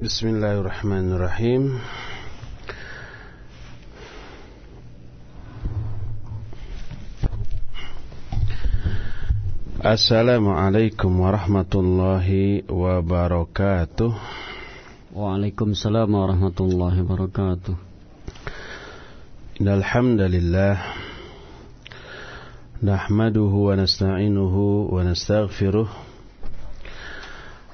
Bismillahirrahmanirrahim. Assalamualaikum warahmatullahi wabarakatuh. Waalaikumsalam warahmatullahi wabarakatuh. Innalhamdulillah Nahmaduhu wa nasta'inuhu wa nastaghfiruh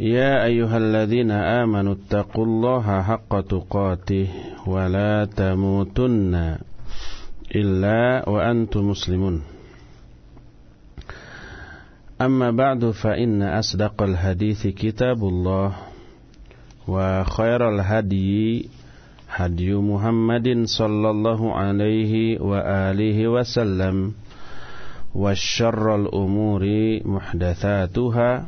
يا أيها الذين آمنوا اتقوا الله حق تقاته ولا تموتن إلا وأنتم مسلمون. أما بعد فإن أصدق الحديث كتاب الله وخير الهدي هدي محمد صلى الله عليه وآله وسلم والشر الأمور محدثاتها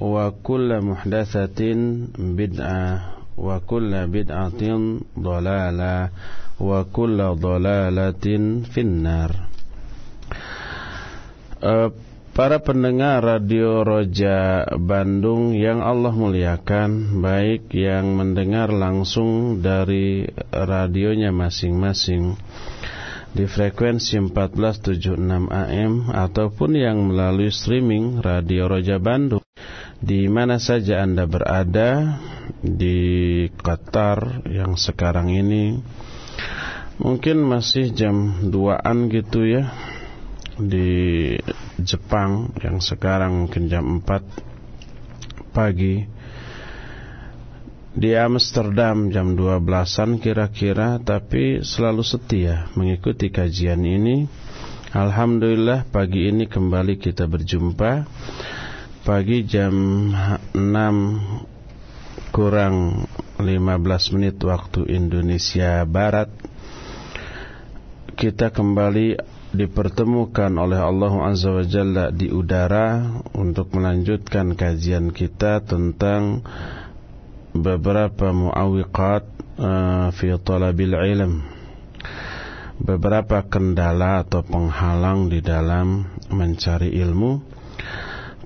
wa kulla muhdatsatin bid'ah wa kulla bid'atin dhalalah wa kulla dhalalatin finnar. Uh, Para pendengar Radio Roja Bandung yang Allah muliakan Baik yang mendengar langsung dari radionya masing-masing Di frekuensi 1476 AM Ataupun yang melalui streaming Radio Roja Bandung di mana saja Anda berada di Qatar yang sekarang ini mungkin masih jam 2an gitu ya. Di Jepang yang sekarang mungkin jam 4 pagi. Di Amsterdam jam 12an kira-kira tapi selalu setia mengikuti kajian ini. Alhamdulillah pagi ini kembali kita berjumpa pagi jam 6 kurang 15 menit waktu Indonesia Barat. Kita kembali dipertemukan oleh Allah Azza wa Jalla di udara untuk melanjutkan kajian kita tentang beberapa muawiqat uh, fi talabil ilm. Beberapa kendala atau penghalang di dalam mencari ilmu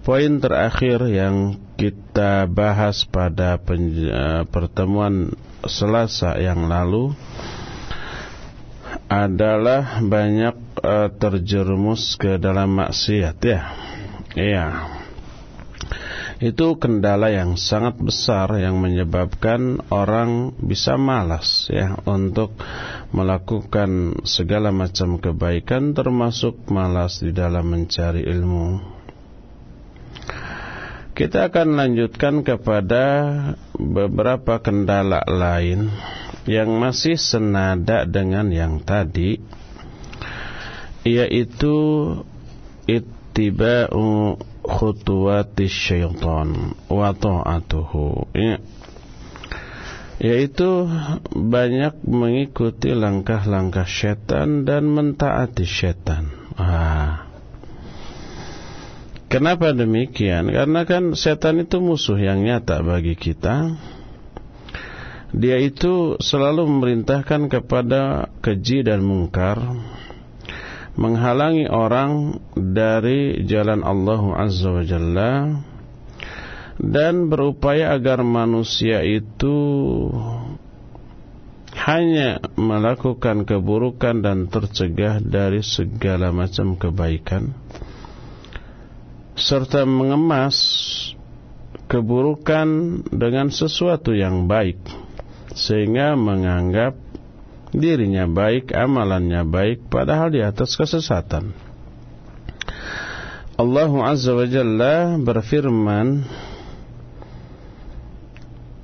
Poin terakhir yang kita bahas pada eh, pertemuan Selasa yang lalu adalah banyak uh, terjerumus ke dalam maksiat ya. Iya. Itu kendala yang sangat besar yang menyebabkan orang bisa malas ya untuk melakukan segala macam kebaikan termasuk malas di dalam mencari ilmu. Kita akan lanjutkan kepada beberapa kendala lain yang masih senada dengan yang tadi yaitu ittiba'u khutuwati syaitan wa ta'atuhu. Ya. yaitu banyak mengikuti langkah-langkah syaitan dan mentaati syaitan. Ah Kenapa demikian? Karena kan setan itu musuh yang nyata bagi kita. Dia itu selalu memerintahkan kepada keji dan mungkar, menghalangi orang dari jalan Allah Azza wa Jalla dan berupaya agar manusia itu hanya melakukan keburukan dan tercegah dari segala macam kebaikan serta mengemas keburukan dengan sesuatu yang baik sehingga menganggap dirinya baik, amalannya baik padahal di atas kesesatan. Allah Azza wa Jalla berfirman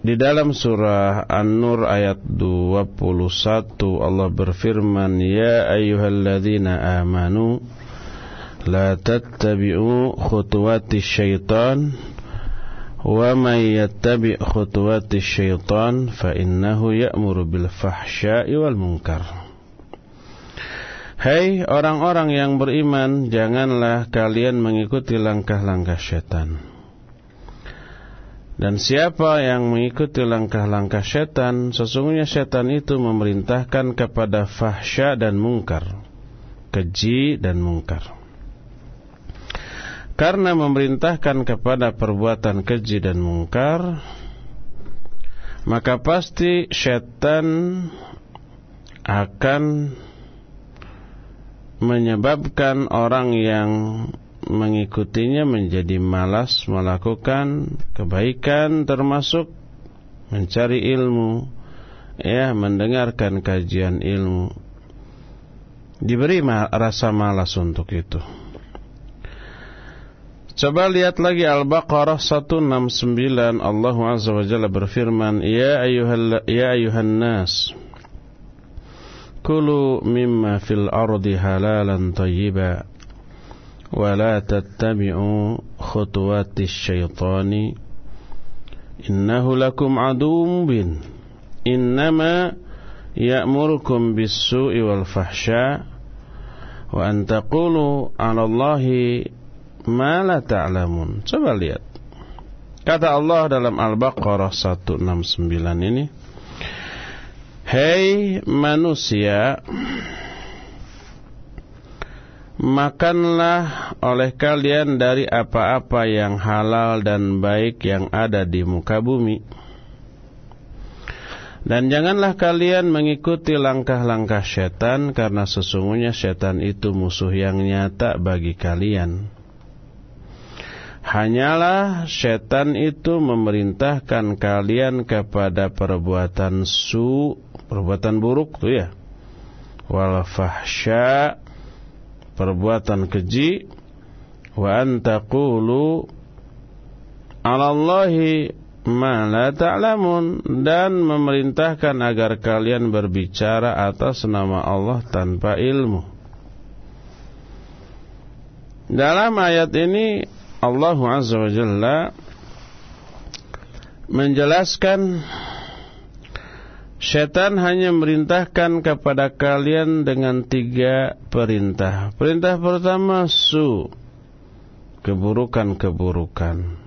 di dalam surah An-Nur ayat 21 Allah berfirman ya ayyuhalladzina amanu لا تتبعوا خطوات الشيطان ومن يتبع خطوات الشيطان فإنه يأمر بالفحشاء والمنكر Hai hey, orang-orang yang beriman, janganlah kalian mengikuti langkah-langkah setan. Dan siapa yang mengikuti langkah-langkah setan, sesungguhnya setan itu memerintahkan kepada fahsya dan mungkar, keji dan mungkar. Karena memerintahkan kepada perbuatan keji dan mungkar, maka pasti setan akan menyebabkan orang yang mengikutinya menjadi malas melakukan kebaikan termasuk mencari ilmu ya mendengarkan kajian ilmu. Diberi rasa malas untuk itu Coba lihat lagi Al-Baqarah 169 Allah Azza wa Jalla berfirman Ya ayuhal ya ayuhan nas Kulu mimma fil ardi halalan tayyiba Wa la tattabi'u khutuwati syaitani Innahu lakum adum bin Innama ya'murukum bis-su'i wal fahsya Wa an taqulu 'ala Allahi ma la ta'lamun. Coba lihat. Kata Allah dalam Al-Baqarah 169 ini Hei manusia Makanlah oleh kalian dari apa-apa yang halal dan baik yang ada di muka bumi. Dan janganlah kalian mengikuti langkah-langkah setan Karena sesungguhnya setan itu musuh yang nyata bagi kalian Hanyalah setan itu memerintahkan kalian kepada perbuatan su, perbuatan buruk tuh ya. Wal fahsya, perbuatan keji, wa antaqulu 'ala Allahi ma la ta'lamun dan memerintahkan agar kalian berbicara atas nama Allah tanpa ilmu. Dalam ayat ini Allah Azza wa Jalla menjelaskan Setan hanya merintahkan kepada kalian dengan tiga perintah. Perintah pertama su, keburukan-keburukan.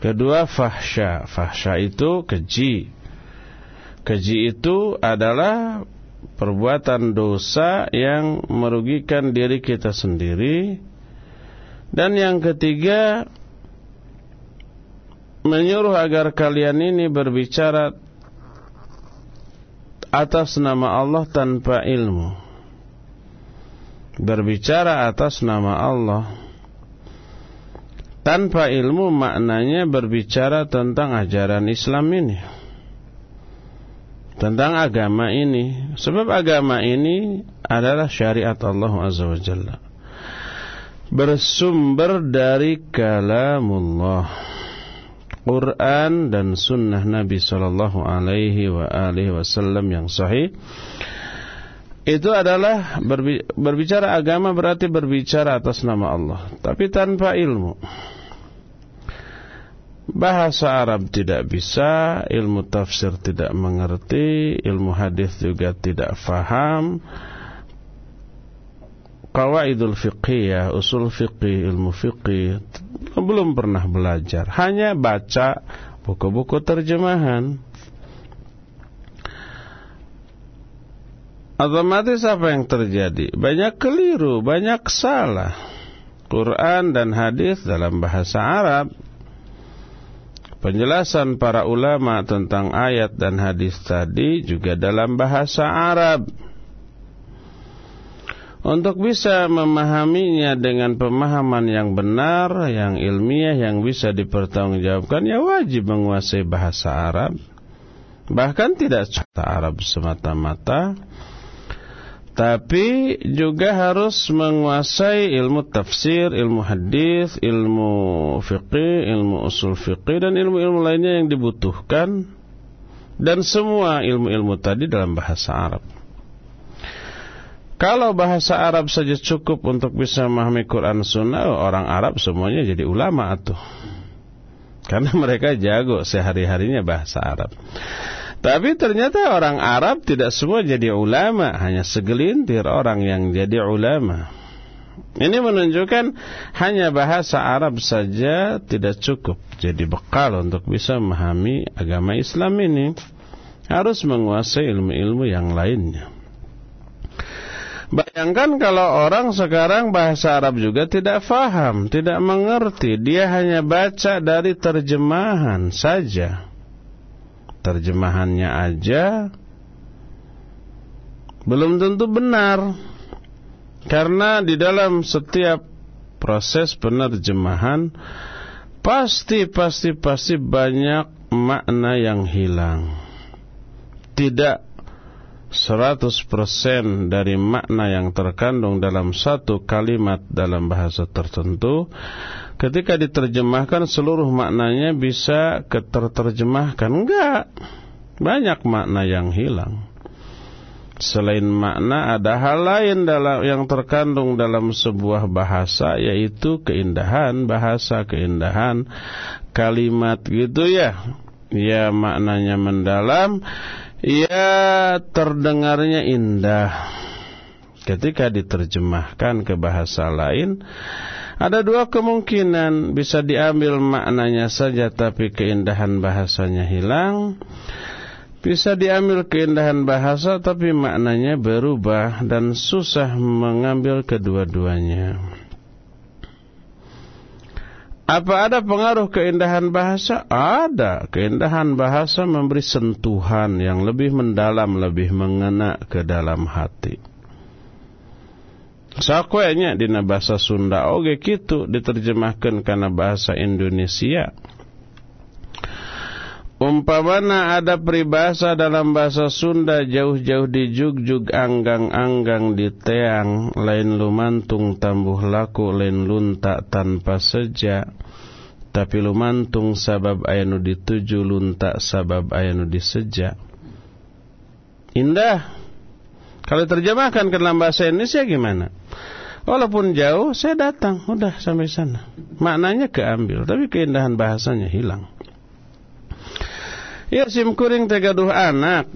Kedua fahsya, fahsya itu keji. Keji itu adalah perbuatan dosa yang merugikan diri kita sendiri dan yang ketiga menyuruh agar kalian ini berbicara atas nama Allah tanpa ilmu. Berbicara atas nama Allah tanpa ilmu maknanya berbicara tentang ajaran Islam ini. Tentang agama ini. Sebab agama ini adalah syariat Allah Azza wa Jalla bersumber dari kalamullah. Quran dan sunnah Nabi sallallahu alaihi wasallam yang sahih. Itu adalah berbicara agama berarti berbicara atas nama Allah tapi tanpa ilmu. Bahasa Arab tidak bisa ilmu tafsir tidak mengerti ilmu hadis juga tidak faham Qawaidul fiqhiyah, usul fiqih, ilmu fiqih belum pernah belajar, hanya baca buku-buku terjemahan. Otomatis apa yang terjadi? Banyak keliru, banyak salah. Quran dan hadis dalam bahasa Arab. Penjelasan para ulama tentang ayat dan hadis tadi juga dalam bahasa Arab. Untuk bisa memahaminya dengan pemahaman yang benar, yang ilmiah, yang bisa dipertanggungjawabkan, ya wajib menguasai bahasa Arab. Bahkan tidak bahasa Arab semata-mata, tapi juga harus menguasai ilmu tafsir, ilmu hadis, ilmu fiqih, ilmu usul fiqih dan ilmu-ilmu lainnya yang dibutuhkan dan semua ilmu-ilmu tadi dalam bahasa Arab. Kalau bahasa Arab saja cukup untuk bisa memahami Quran Sunnah, orang Arab semuanya jadi ulama tuh. Karena mereka jago sehari-harinya bahasa Arab. Tapi ternyata orang Arab tidak semua jadi ulama, hanya segelintir orang yang jadi ulama. Ini menunjukkan hanya bahasa Arab saja tidak cukup jadi bekal untuk bisa memahami agama Islam ini. Harus menguasai ilmu-ilmu yang lainnya. Bayangkan kalau orang sekarang bahasa Arab juga tidak faham, tidak mengerti, dia hanya baca dari terjemahan saja. Terjemahannya aja belum tentu benar. Karena di dalam setiap proses penerjemahan pasti pasti pasti banyak makna yang hilang. Tidak 100% dari makna yang terkandung dalam satu kalimat dalam bahasa tertentu ketika diterjemahkan seluruh maknanya bisa keterterjemahkan. Enggak. Banyak makna yang hilang. Selain makna ada hal lain dalam yang terkandung dalam sebuah bahasa yaitu keindahan bahasa, keindahan kalimat gitu ya. Ya maknanya mendalam, ya terdengarnya indah. Ketika diterjemahkan ke bahasa lain, ada dua kemungkinan bisa diambil maknanya saja tapi keindahan bahasanya hilang bisa diambil keindahan bahasa tapi maknanya berubah dan susah mengambil kedua-duanya. Apa ada pengaruh keindahan bahasa? Ada. Keindahan bahasa memberi sentuhan yang lebih mendalam, lebih mengena ke dalam hati. Sakwenya dina bahasa Sunda oge kitu diterjemahkan karena bahasa Indonesia. Umpamana ada peribahasa dalam bahasa Sunda jauh-jauh di jug-jug anggang-anggang di teang lain lumantung tambuh laku lain lunta tanpa sejak tapi lumantung sabab ayanu dituju lunta sabab ayanu disejak indah. Kalau terjemahkan ke dalam bahasa Indonesia gimana? Walaupun jauh saya datang. Udah sampai sana. Maknanya keambil tapi keindahan bahasanya hilang Ya sim kuring tegaduh anak.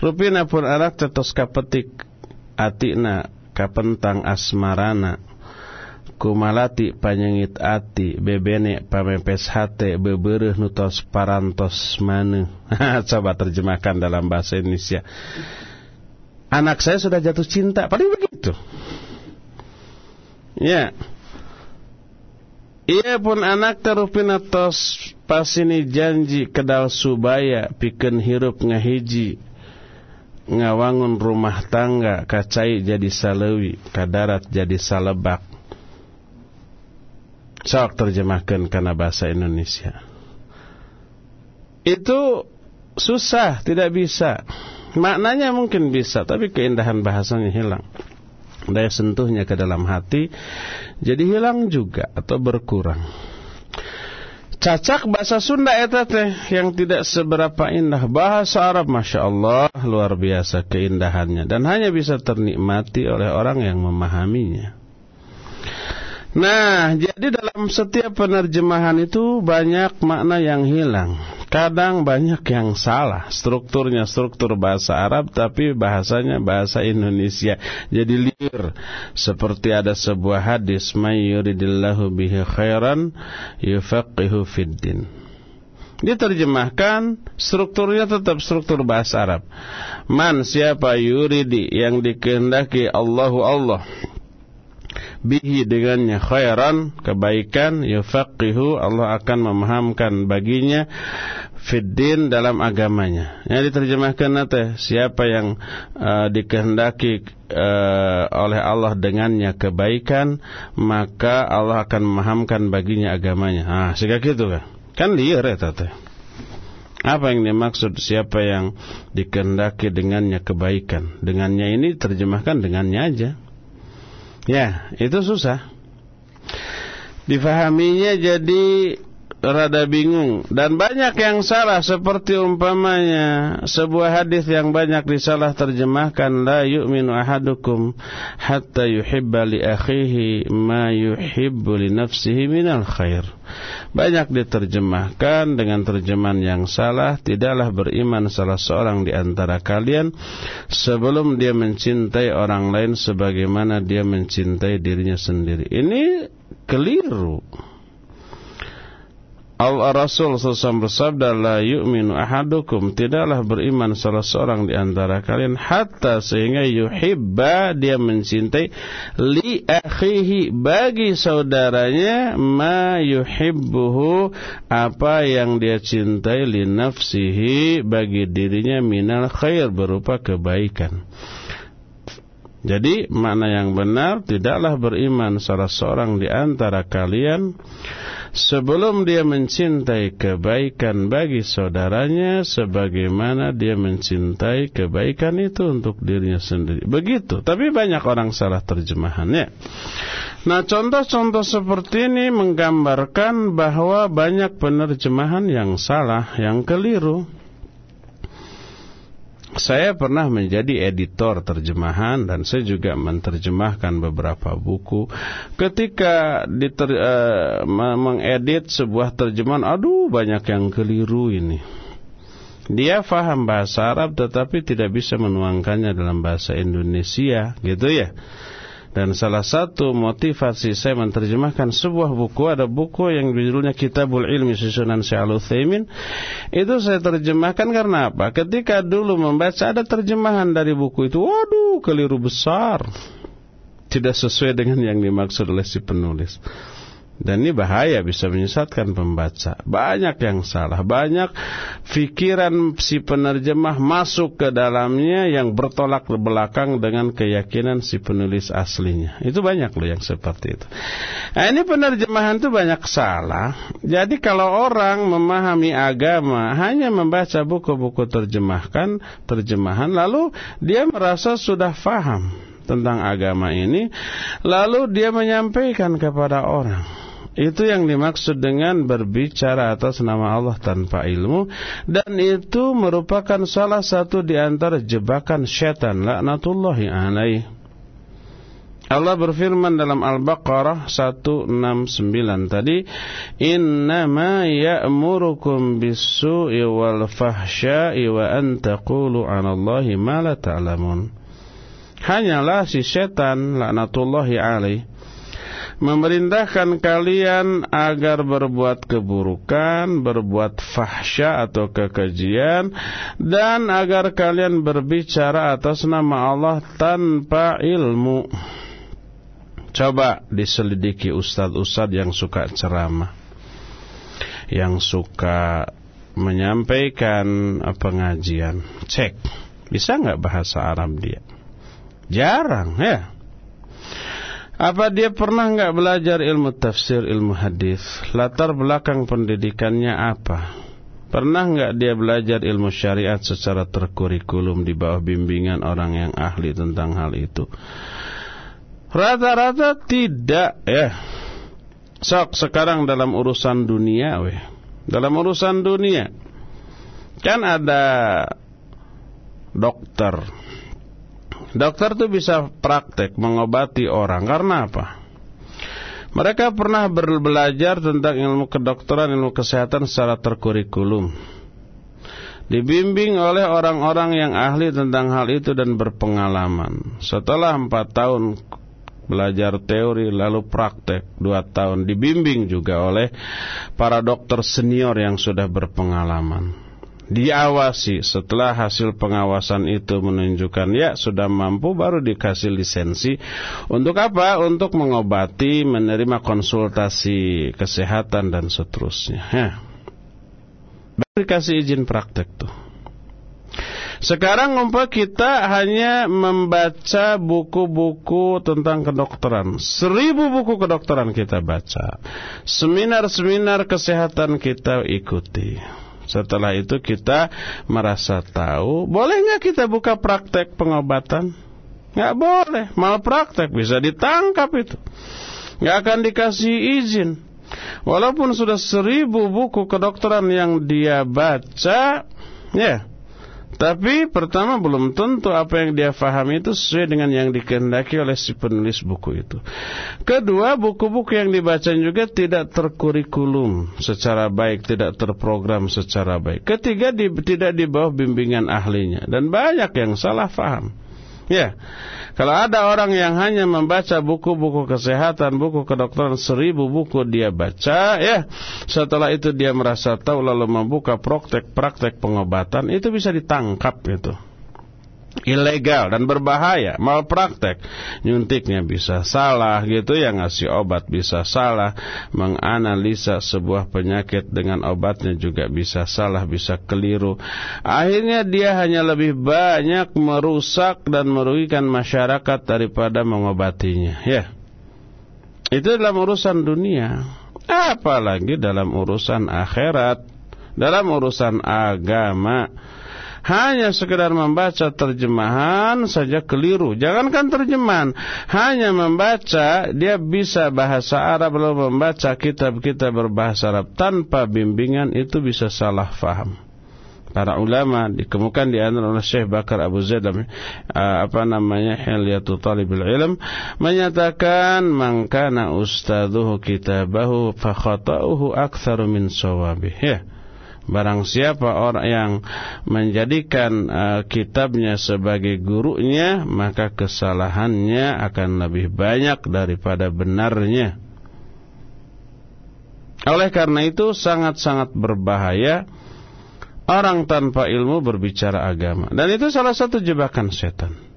Rupina pun anak tetos kapetik Atina kapentang asmarana. Kumalati panyengit ati Bebene pamepes hate Bebereh nutos parantos manu Coba terjemahkan dalam bahasa Indonesia. Anak saya sudah jatuh cinta Paling begitu. Ya Ia pun anak terupina tos pasini janji kedal subaya piken hirup ngahiji ngawangun rumah tangga kacai jadi salewi kadarat jadi salebak. Sok terjemahkan karena bahasa Indonesia. Itu susah tidak bisa. Maknanya mungkin bisa tapi keindahan bahasanya hilang daya sentuhnya ke dalam hati jadi hilang juga atau berkurang. Cacak bahasa Sunda eta teh yang tidak seberapa indah bahasa Arab Masya Allah luar biasa keindahannya dan hanya bisa ternikmati oleh orang yang memahaminya. Nah, jadi dalam setiap penerjemahan itu banyak makna yang hilang. Kadang banyak yang salah Strukturnya struktur bahasa Arab Tapi bahasanya bahasa Indonesia. Jadi liur Seperti ada sebuah hadis Mayyuridillahu bihi khairan Yufaqihu fiddin Diterjemahkan Strukturnya tetap struktur bahasa Arab. Man siapa yuridi Yang dikehendaki Allahu Allah bihi dengannya khairan kebaikan yufaqihu Allah akan memahamkan baginya fiddin dalam agamanya. Yang diterjemahkan nanti siapa yang uh, dikehendaki uh, oleh Allah dengannya kebaikan maka Allah akan memahamkan baginya agamanya. Ah, sehingga gitu kan. Kan liar ya tete. Apa yang dimaksud siapa yang dikehendaki dengannya kebaikan? Dengannya ini terjemahkan dengannya aja. Ya, itu susah. Difahaminya jadi rada bingung. Dan banyak yang salah seperti umpamanya sebuah hadis yang banyak disalah terjemahkan la yu'minu ahadukum hatta yuhibba li akhihi ma yuhibbu li nafsihi minal khair. Banyak diterjemahkan dengan terjemahan yang salah. Tidaklah beriman salah seorang di antara kalian sebelum dia mencintai orang lain sebagaimana dia mencintai dirinya sendiri. Ini keliru Allah Rasul SAW bersabda La yu'minu ahadukum. Tidaklah beriman salah seorang di antara kalian Hatta sehingga yuhibba Dia mencintai Li akhihi Bagi saudaranya Ma yuhibbuhu Apa yang dia cintai Li nafsihi Bagi dirinya minal khair Berupa kebaikan jadi makna yang benar tidaklah beriman salah seorang di antara kalian sebelum dia mencintai kebaikan bagi saudaranya sebagaimana dia mencintai kebaikan itu untuk dirinya sendiri. Begitu, tapi banyak orang salah terjemahannya. Nah, contoh-contoh seperti ini menggambarkan bahwa banyak penerjemahan yang salah, yang keliru. Saya pernah menjadi editor terjemahan dan saya juga menerjemahkan beberapa buku. Ketika diter, uh, mengedit sebuah terjemahan, aduh banyak yang keliru ini. Dia faham bahasa Arab tetapi tidak bisa menuangkannya dalam bahasa Indonesia, gitu ya. Dan salah satu motivasi saya menerjemahkan sebuah buku Ada buku yang judulnya Kitabul Ilmi Susunan Sya'al Uthaymin Itu saya terjemahkan karena apa? Ketika dulu membaca ada terjemahan dari buku itu. Waduh keliru besar. Tidak sesuai dengan yang dimaksud oleh si penulis dan ini bahaya bisa menyesatkan pembaca. Banyak yang salah, banyak fikiran si penerjemah masuk ke dalamnya yang bertolak ke belakang dengan keyakinan si penulis aslinya. Itu banyak loh yang seperti itu. Nah, ini penerjemahan itu banyak salah. Jadi kalau orang memahami agama hanya membaca buku-buku terjemahkan, terjemahan lalu dia merasa sudah faham tentang agama ini, lalu dia menyampaikan kepada orang itu yang dimaksud dengan berbicara atas nama Allah tanpa ilmu dan itu merupakan salah satu di antara jebakan syaitan laknatullahi alaih. Allah berfirman dalam Al-Baqarah 169 tadi, "Innama ya'murukum bis-su'i wal fahsya'i wa an taqulu 'alallahi ma la ta'lamun." Hanyalah si setan laknatullahi alaih memerintahkan kalian agar berbuat keburukan, berbuat fahsya atau kekejian dan agar kalian berbicara atas nama Allah tanpa ilmu. Coba diselidiki ustadz-ustadz yang suka ceramah. Yang suka menyampaikan pengajian. Cek, bisa nggak bahasa Arab dia? Jarang ya. Apa dia pernah nggak belajar ilmu tafsir, ilmu hadis? Latar belakang pendidikannya apa? Pernah nggak dia belajar ilmu syariat secara terkurikulum di bawah bimbingan orang yang ahli tentang hal itu? Rata-rata tidak ya. Sok sekarang dalam urusan dunia weh. Dalam urusan dunia kan ada dokter Dokter itu bisa praktek mengobati orang karena apa? Mereka pernah belajar tentang ilmu kedokteran, ilmu kesehatan secara terkurikulum. Dibimbing oleh orang-orang yang ahli tentang hal itu dan berpengalaman. Setelah empat tahun belajar teori lalu praktek dua tahun dibimbing juga oleh para dokter senior yang sudah berpengalaman diawasi setelah hasil pengawasan itu menunjukkan ya sudah mampu baru dikasih lisensi untuk apa? Untuk mengobati, menerima konsultasi kesehatan dan seterusnya. Ya. Baru dikasih izin praktek tuh. Sekarang umpah kita hanya membaca buku-buku tentang kedokteran. Seribu buku kedokteran kita baca. Seminar-seminar kesehatan kita ikuti. Setelah itu kita merasa tahu, boleh nggak kita buka praktek pengobatan? Nggak boleh, mal praktek bisa ditangkap itu. Nggak akan dikasih izin. Walaupun sudah seribu buku kedokteran yang dia baca, ya, tapi pertama belum tentu apa yang dia fahami itu sesuai dengan yang dikehendaki oleh si penulis buku itu. Kedua, buku-buku yang dibaca juga tidak terkurikulum secara baik, tidak terprogram secara baik. Ketiga, di, tidak di bawah bimbingan ahlinya dan banyak yang salah faham. Ya, kalau ada orang yang hanya membaca buku-buku kesehatan, buku kedokteran, seribu buku dia baca, ya, setelah itu dia merasa tahu lalu membuka praktek-praktek pengobatan, itu bisa ditangkap itu ilegal dan berbahaya, malpraktek. Nyuntiknya bisa salah gitu yang ngasih obat bisa salah, menganalisa sebuah penyakit dengan obatnya juga bisa salah, bisa keliru. Akhirnya dia hanya lebih banyak merusak dan merugikan masyarakat daripada mengobatinya, ya. Itu dalam urusan dunia, apalagi dalam urusan akhirat, dalam urusan agama hanya sekedar membaca terjemahan saja keliru. Jangankan terjemahan, hanya membaca dia bisa bahasa Arab lalu membaca kitab-kitab berbahasa Arab tanpa bimbingan itu bisa salah faham. Para ulama dikemukan di antara oleh Syekh Bakar Abu Zaid uh, apa namanya Hilyatul Talibul Ilm menyatakan man kana ustadzuhu kitabahu fa khata'uhu aktsaru min sawabih. Ya. Barang siapa orang yang menjadikan uh, kitabnya sebagai gurunya, maka kesalahannya akan lebih banyak daripada benarnya. Oleh karena itu sangat-sangat berbahaya orang tanpa ilmu berbicara agama. Dan itu salah satu jebakan setan.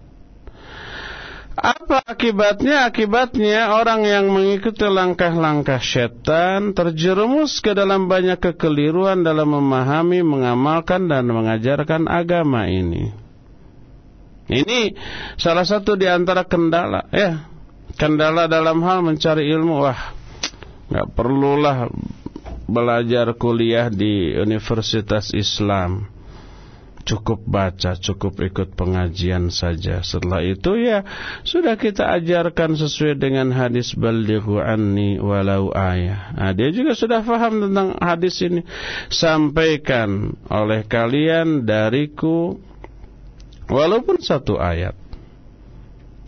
Apa akibatnya? Akibatnya orang yang mengikuti langkah-langkah setan terjerumus ke dalam banyak kekeliruan dalam memahami, mengamalkan dan mengajarkan agama ini. Ini salah satu di antara kendala ya. Kendala dalam hal mencari ilmu. Wah, nggak perlulah belajar kuliah di Universitas Islam cukup baca, cukup ikut pengajian saja. Setelah itu ya sudah kita ajarkan sesuai dengan hadis balighu anni walau ayah. Nah, dia juga sudah faham tentang hadis ini. Sampaikan oleh kalian dariku walaupun satu ayat.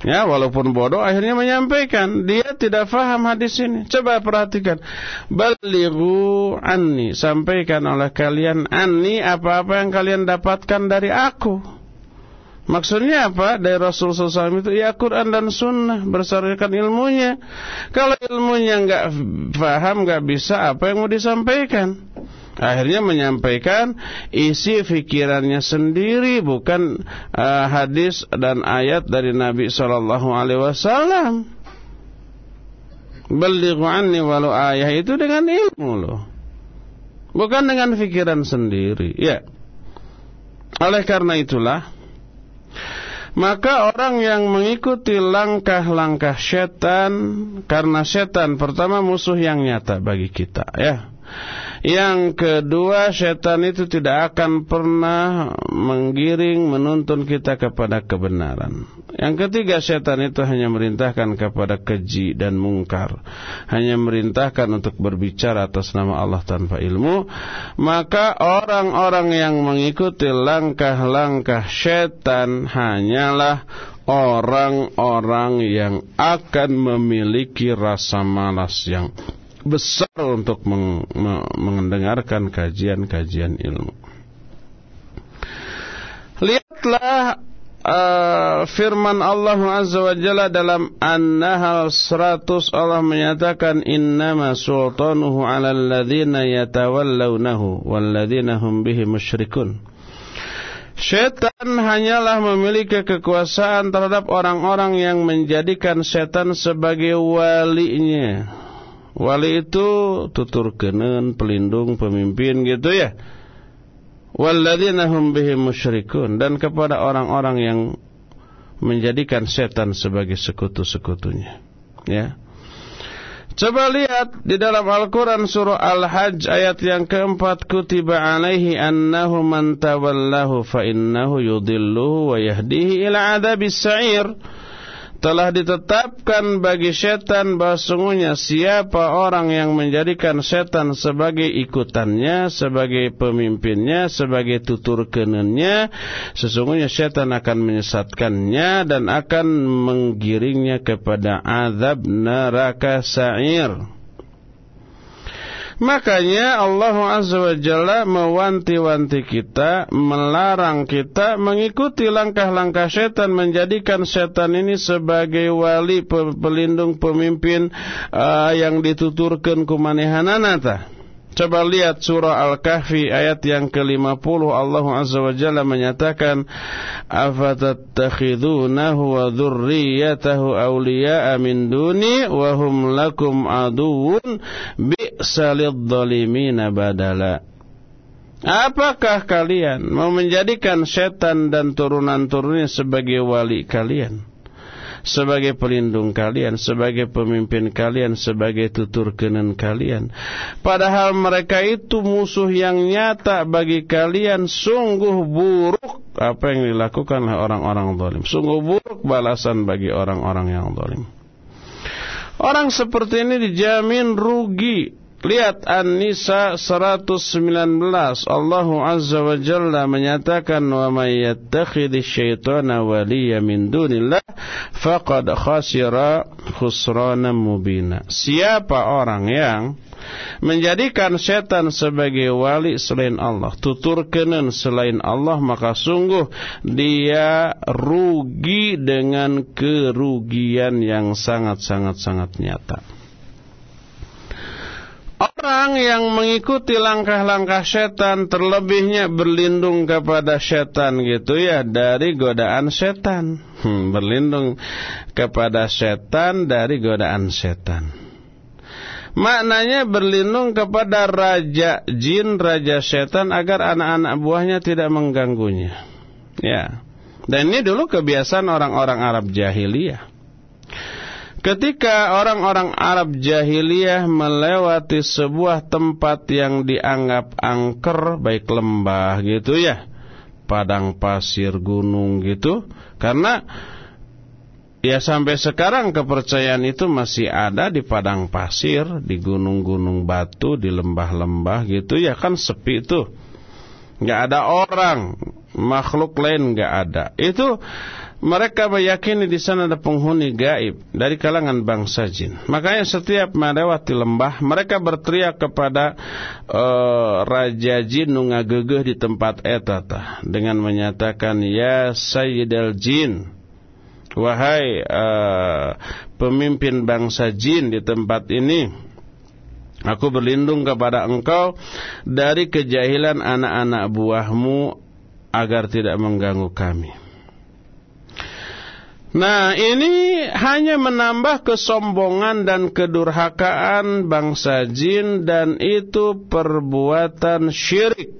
Ya, walaupun bodoh akhirnya menyampaikan dia tidak faham hadis ini. Coba perhatikan. Balighu anni, sampaikan oleh kalian anni apa-apa yang kalian dapatkan dari aku. Maksudnya apa? Dari Rasulullah SAW itu ya Quran dan Sunnah berdasarkan ilmunya. Kalau ilmunya nggak faham, nggak bisa, apa yang mau disampaikan? Akhirnya menyampaikan isi fikirannya sendiri bukan uh, hadis dan ayat dari Nabi sallallahu alaihi wasallam. Balighu anni walau ayah itu dengan ilmu loh. Bukan dengan fikiran sendiri, ya. Oleh karena itulah maka orang yang mengikuti langkah-langkah setan karena setan pertama musuh yang nyata bagi kita, ya. Yang kedua, setan itu tidak akan pernah menggiring, menuntun kita kepada kebenaran. Yang ketiga, setan itu hanya merintahkan kepada keji dan mungkar. Hanya merintahkan untuk berbicara atas nama Allah tanpa ilmu. Maka orang-orang yang mengikuti langkah-langkah setan hanyalah orang-orang yang akan memiliki rasa malas yang besar untuk meng, mendengarkan kajian-kajian ilmu. Lihatlah uh, firman Allah Azza wa Jalla dalam An-Nahl 100 Allah menyatakan innama sultanuhu 'ala alladhina yatawallawnahu walladzina hum bihi musyrikun. Setan hanyalah memiliki kekuasaan terhadap orang-orang yang menjadikan setan sebagai walinya Wali itu tutur kenen, pelindung, pemimpin gitu ya. Walladzina hum bihi musyrikun dan kepada orang-orang yang menjadikan setan sebagai sekutu-sekutunya. Ya. Coba lihat di dalam Al-Quran surah Al-Hajj ayat yang keempat Kutiba alaihi annahu man tawallahu fa innahu yudilluhu wa yahdihi ila adabis sa'ir telah ditetapkan bagi setan bahwa sungguhnya siapa orang yang menjadikan setan sebagai ikutannya, sebagai pemimpinnya, sebagai tutur kenennya, sesungguhnya setan akan menyesatkannya dan akan menggiringnya kepada azab neraka sa'ir. Makanya Allah Azza wa Jalla mewanti-wanti kita, melarang kita mengikuti langkah-langkah setan, menjadikan setan ini sebagai wali pelindung pemimpin uh, yang dituturkan kumanehananata. Coba lihat surah Al-Kahfi ayat yang ke-50 Allah Azza wa Jalla menyatakan afatattakhidunahu wa dzurriyyatahu awliya'a min duni wa hum lakum aduwwun bi'salidh dhalimina badala Apakah kalian mau menjadikan setan dan turunan-turunnya sebagai wali kalian? Sebagai pelindung kalian, sebagai pemimpin kalian, sebagai tutur kenen kalian. Padahal mereka itu musuh yang nyata bagi kalian, sungguh buruk apa yang dilakukan oleh orang-orang zalim. Sungguh buruk balasan bagi orang-orang yang zalim. Orang seperti ini dijamin rugi Lihat An-Nisa 119 Allah Azza wa Jalla menyatakan wa may yattakhidhi syaitana waliya min dunillah faqad khasira khusrana mubina. Siapa orang yang menjadikan setan sebagai wali selain Allah, tutur kenen selain Allah, maka sungguh dia rugi dengan kerugian yang sangat-sangat-sangat nyata. Orang yang mengikuti langkah-langkah setan terlebihnya berlindung kepada setan gitu ya dari godaan setan. Hmm, berlindung kepada setan dari godaan setan. Maknanya berlindung kepada raja jin, raja setan agar anak-anak buahnya tidak mengganggunya. Ya. Dan ini dulu kebiasaan orang-orang Arab jahiliyah. Ketika orang-orang Arab jahiliyah melewati sebuah tempat yang dianggap angker, baik lembah gitu ya, padang pasir, gunung gitu, karena ya sampai sekarang kepercayaan itu masih ada di padang pasir, di gunung-gunung batu, di lembah-lembah gitu ya, kan sepi itu. Nggak ada orang, makhluk lain nggak ada. Itu mereka meyakini di sana ada penghuni gaib dari kalangan bangsa jin. Makanya setiap melewati lembah, mereka berteriak kepada uh, Raja Jin gegeh di tempat etata dengan menyatakan, Ya Sayyidal Jin, wahai uh, pemimpin bangsa jin di tempat ini, aku berlindung kepada engkau dari kejahilan anak-anak buahmu agar tidak mengganggu kami. Nah ini hanya menambah kesombongan dan kedurhakaan bangsa jin dan itu perbuatan syirik.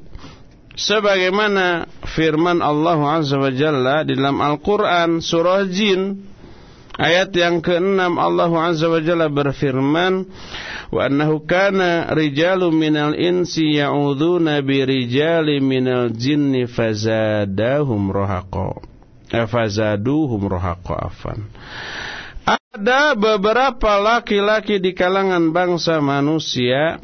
Sebagaimana firman Allah Azza wa Jalla dalam Al-Quran surah jin ayat yang ke-6 Allah Azza wa Jalla berfirman wa annahu kana rijalu minal insi ya'udhuna bi rijali minal jinni fazadahum rahaqa fazaduhum afan. Ada beberapa laki-laki di kalangan bangsa manusia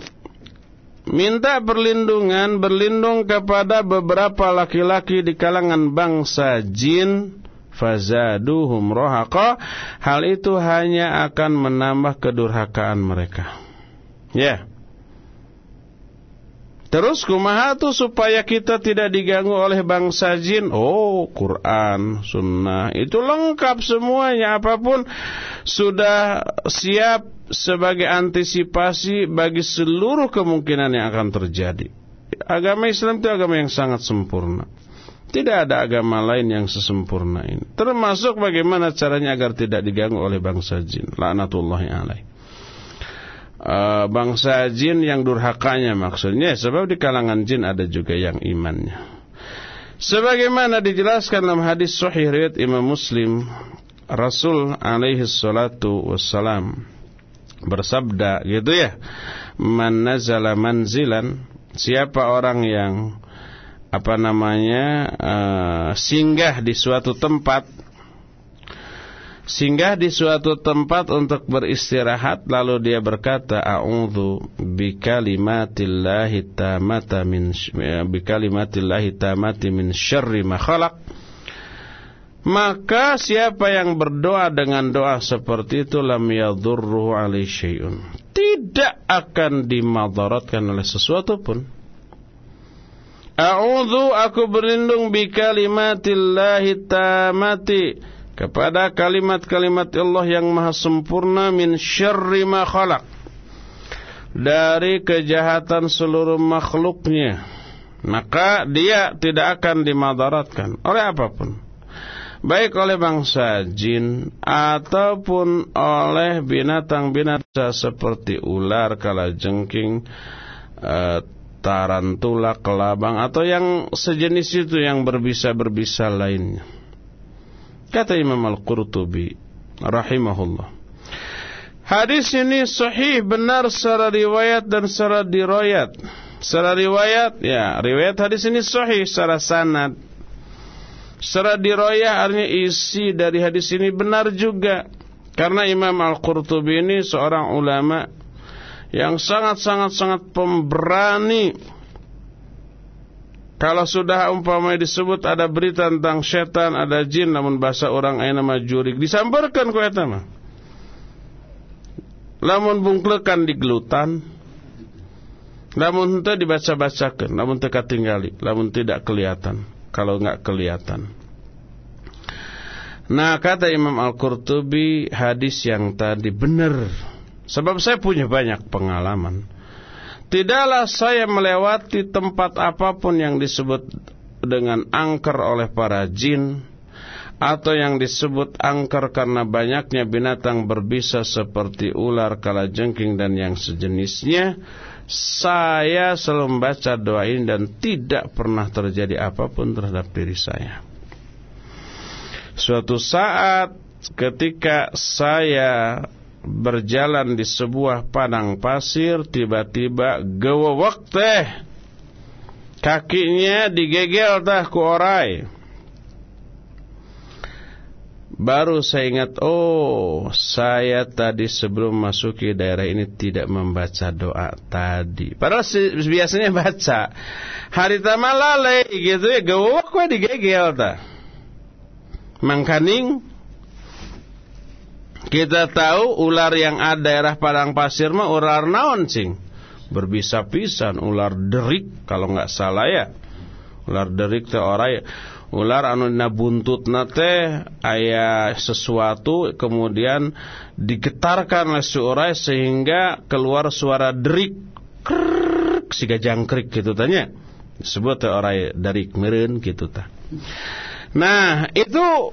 minta perlindungan berlindung kepada beberapa laki-laki di kalangan bangsa jin fazaduhum rohaqa hal itu hanya akan menambah kedurhakaan mereka ya yeah. Terus kumaha tuh supaya kita tidak diganggu oleh bangsa jin? Oh, Quran, Sunnah, itu lengkap semuanya. Apa pun sudah siap sebagai antisipasi bagi seluruh kemungkinan yang akan terjadi. Agama Islam itu agama yang sangat sempurna. Tidak ada agama lain yang sesempurna ini. Termasuk bagaimana caranya agar tidak diganggu oleh bangsa jin. Laknatullahi alaih. Eh, bangsa jin yang durhakanya maksudnya sebab di kalangan jin ada juga yang imannya. Sebagaimana dijelaskan dalam hadis sahih riwayat Imam Muslim, Rasul alaihi salatu wassalam bersabda gitu ya, "Man nazala manzilan, siapa orang yang apa namanya uh, singgah di suatu tempat singgah di suatu tempat untuk beristirahat lalu dia berkata a'udzu bikalimatillahi tamata min bikalimatillahi tamati min syarri ma khalaq. Maka siapa yang berdoa dengan doa seperti itu lam yadurruhu alaihi syai'un. Tidak akan dimadaratkan oleh sesuatu pun. A'udzu aku berlindung bi kalimatillahi tamati kepada kalimat-kalimat Allah yang maha sempurna min syarri ma khalaq. Dari kejahatan seluruh makhluknya. Maka dia tidak akan dimadaratkan oleh apa pun. Baik oleh bangsa jin ataupun oleh binatang-binatang seperti ular kalajengking uh, tarantula, kelabang atau yang sejenis itu yang berbisa-berbisa lainnya. Kata Imam Al-Qurtubi rahimahullah. Hadis ini sahih benar secara riwayat dan secara diroyat. Secara riwayat, ya, riwayat hadis ini sahih secara sanad. Secara diroyah artinya isi dari hadis ini benar juga. Karena Imam Al-Qurtubi ini seorang ulama yang sangat-sangat-sangat pemberani. Kalau sudah umpamanya disebut ada berita tentang setan, ada jin, namun bahasa orang aina nama jurik, disambarkan ku eta mah. Lamun bungklekan di gelutan, lamun itu dibaca-bacakan, lamun teka tinggali, lamun tidak kelihatan, kalau enggak kelihatan. Nah kata Imam Al-Qurtubi hadis yang tadi benar Sebab saya punya banyak pengalaman. Tidaklah saya melewati tempat apa pun yang disebut dengan angker oleh para jin atau yang disebut angker karena banyaknya binatang berbisa seperti ular, kalajengking dan yang sejenisnya. Saya selalu membaca doa ini dan tidak pernah terjadi apa pun terhadap diri saya. Suatu saat ketika saya berjalan di sebuah padang pasir tiba-tiba gewewek teh kakinya digegel tah ku orai. Baru saya ingat oh saya tadi sebelum masuki daerah ini tidak membaca doa tadi. Padahal biasanya baca. Hari tamalale gitu ya gewewek digegel tah. Mangkaning kita tahu ular yang ada daerah padang pasir mah ular naon cing. Berbisa pisan ular derik kalau nggak salah ya. Ular derik teh orang ular anu na buntut teh aya sesuatu kemudian digetarkan oleh suara sehingga keluar suara derik krrrk jangkrik gitu tanya disebut teh orang derik meren gitu tah nah itu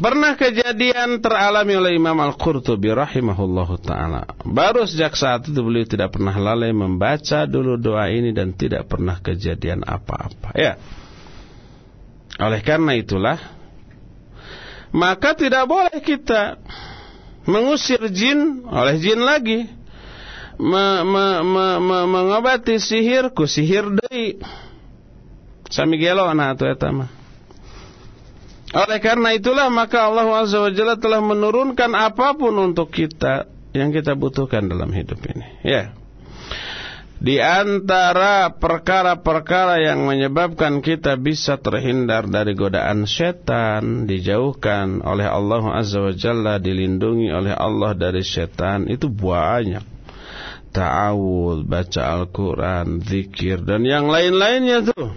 Pernah kejadian teralami oleh Imam Al-Qurtubi rahimahullahu ta'ala. Baru sejak saat itu beliau tidak pernah lalai membaca dulu doa ini dan tidak pernah kejadian apa-apa. Ya. Oleh karena itulah, maka tidak boleh kita mengusir jin oleh jin lagi. Me, me, me, me, mengobati sihir ku sihir dari. Sami gelo anak itu etama. Oleh karena itulah maka Allah Azza wa Jalla telah menurunkan apa pun untuk kita yang kita butuhkan dalam hidup ini. Ya. Di antara perkara-perkara yang menyebabkan kita bisa terhindar dari godaan setan, dijauhkan oleh Allah Azza wa Jalla, dilindungi oleh Allah dari setan, itu banyak. Ta'awud, baca Al-Quran, zikir, dan yang lain-lainnya tuh.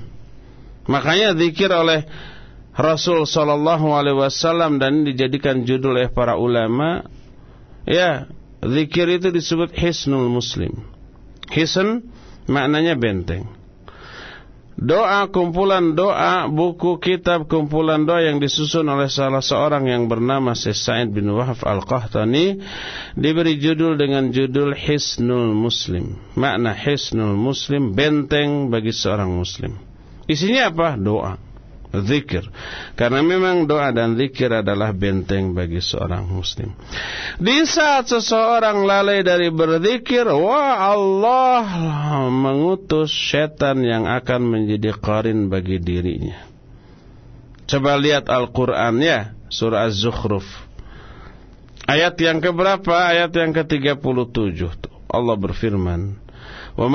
Makanya zikir oleh Rasul sallallahu alaihi wasallam dan dijadikan judul oleh para ulama ya zikir itu disebut hisnul muslim. Hisn maknanya benteng. Doa kumpulan doa buku kitab kumpulan doa yang disusun oleh salah seorang yang bernama Syekh Sa'id bin Wahab Al-Qahtani diberi judul dengan judul hisnul muslim. Makna hisnul muslim benteng bagi seorang muslim. Isinya apa? Doa zikir. Karena memang doa dan zikir adalah benteng bagi seorang muslim. Di saat seseorang lalai dari berzikir, wah Allah mengutus setan yang akan menjadi qarin bagi dirinya. Coba lihat Al-Quran ya, surah Az-Zukhruf. Ayat yang keberapa? Ayat yang ke-37 Allah berfirman, "Wa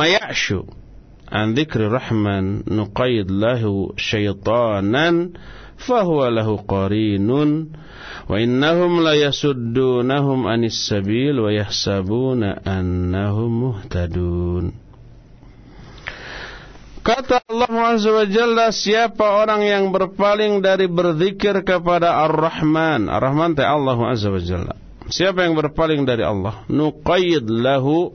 an dzikri rahman nuqayyid lahu syaitanan fahuwa lahu qarinun. Wa innahum la yasuddunahum anis sabil wa yahsabuna annahum muhtadun." Kata Allah Azza wa Jalla siapa orang yang berpaling dari berzikir kepada Ar-Rahman Ar-Rahman teh Allah Azza wa Jalla. Siapa yang berpaling dari Allah? Nuqayyid lahu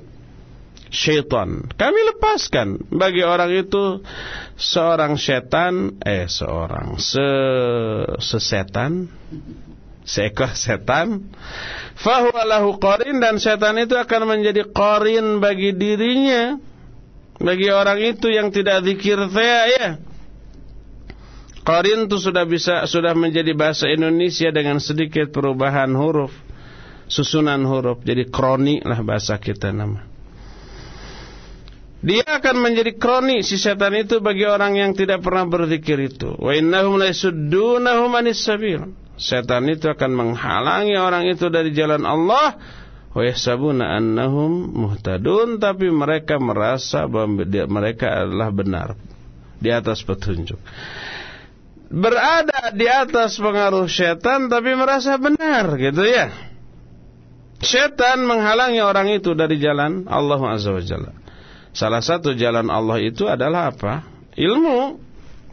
syaitan Kami lepaskan bagi orang itu Seorang setan Eh seorang se, Sesetan Seekor setan Fahuwa lahu qarin Dan setan itu akan menjadi qarin bagi dirinya bagi orang itu yang tidak zikir saya ya. Qarin itu sudah bisa sudah menjadi bahasa Indonesia dengan sedikit perubahan huruf, susunan huruf. Jadi kroni lah bahasa kita nama. Dia akan menjadi kroni si setan itu bagi orang yang tidak pernah berzikir itu. Wa innahum la yasuddunahum anis sabil. Setan itu akan menghalangi orang itu dari jalan Allah. Wa yahsabuna annahum muhtadun. Tapi mereka merasa bahwa mereka adalah benar di atas petunjuk. Berada di atas pengaruh setan tapi merasa benar gitu ya. Setan menghalangi orang itu dari jalan Allah Azza wa Jalla salah satu jalan Allah itu adalah apa ilmu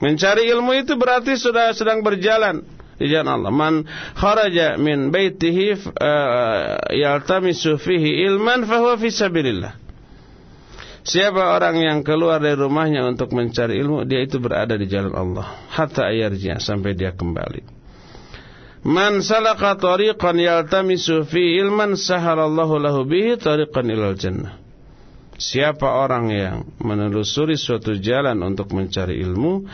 mencari ilmu itu berarti sudah sedang berjalan di jalan Allah. Man kharaja min baitihi uh, yaltamisu fihi ilman fahuwa fi sabilillah. Siapa orang yang keluar dari rumahnya untuk mencari ilmu, dia itu berada di jalan Allah hatta ayarji'a sampai dia kembali. Man salaka tariqan yaltamisu fi ilman sahalallahu lahu bihi tariqan ilal jannah. Siapa orang yang menelusuri suatu jalan untuk mencari ilmu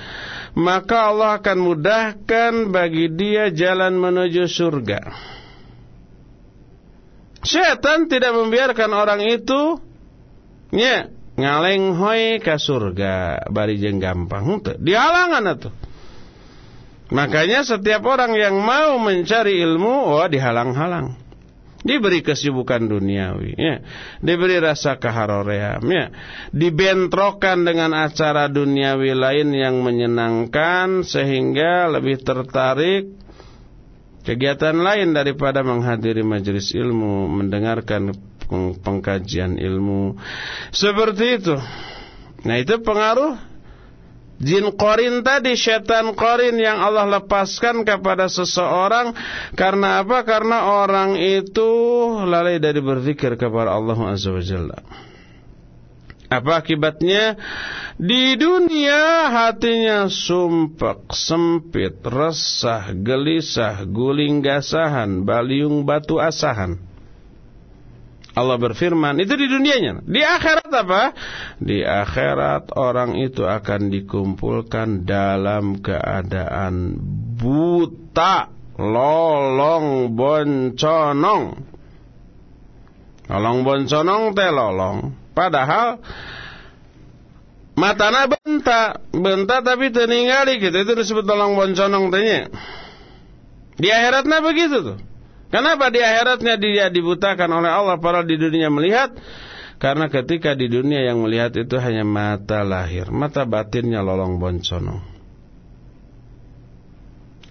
Maka Allah akan mudahkan bagi dia jalan menuju surga. Syaitan tidak membiarkan orang itu Ya Ngaleng hoi ke surga. Bari jeng gampang. Dihalangan itu. Makanya setiap orang yang mau mencari ilmu Oh dihalang-halang diberi kesibukan duniawi, ya. diberi rasa keharoream, ya. dibentrokan dengan acara duniawi lain yang menyenangkan sehingga lebih tertarik kegiatan lain daripada menghadiri majelis ilmu, mendengarkan pengkajian ilmu, seperti itu. Nah itu pengaruh Jin korin tadi, setan korin yang Allah lepaskan kepada seseorang Karena apa? Karena orang itu lalai dari berzikir kepada Allah Azza wa Jalla Apa akibatnya? Di dunia hatinya sumpek, sempit, resah, gelisah, guling gasahan, baliung batu asahan Allah berfirman, itu di dunianya. Di akhirat apa? Di akhirat orang itu akan dikumpulkan dalam keadaan buta, lolong bonconong. Lolong bonconong teh lolong. Padahal matana benta, benta tapi teningali gitu. Itu disebut lolong bonconong tehnya. Di akhiratnya begitu tuh. Kenapa di akhiratnya dia dibutakan oleh Allah padahal di dunia melihat? Karena ketika di dunia yang melihat itu hanya mata lahir, mata batinnya lolong boncono.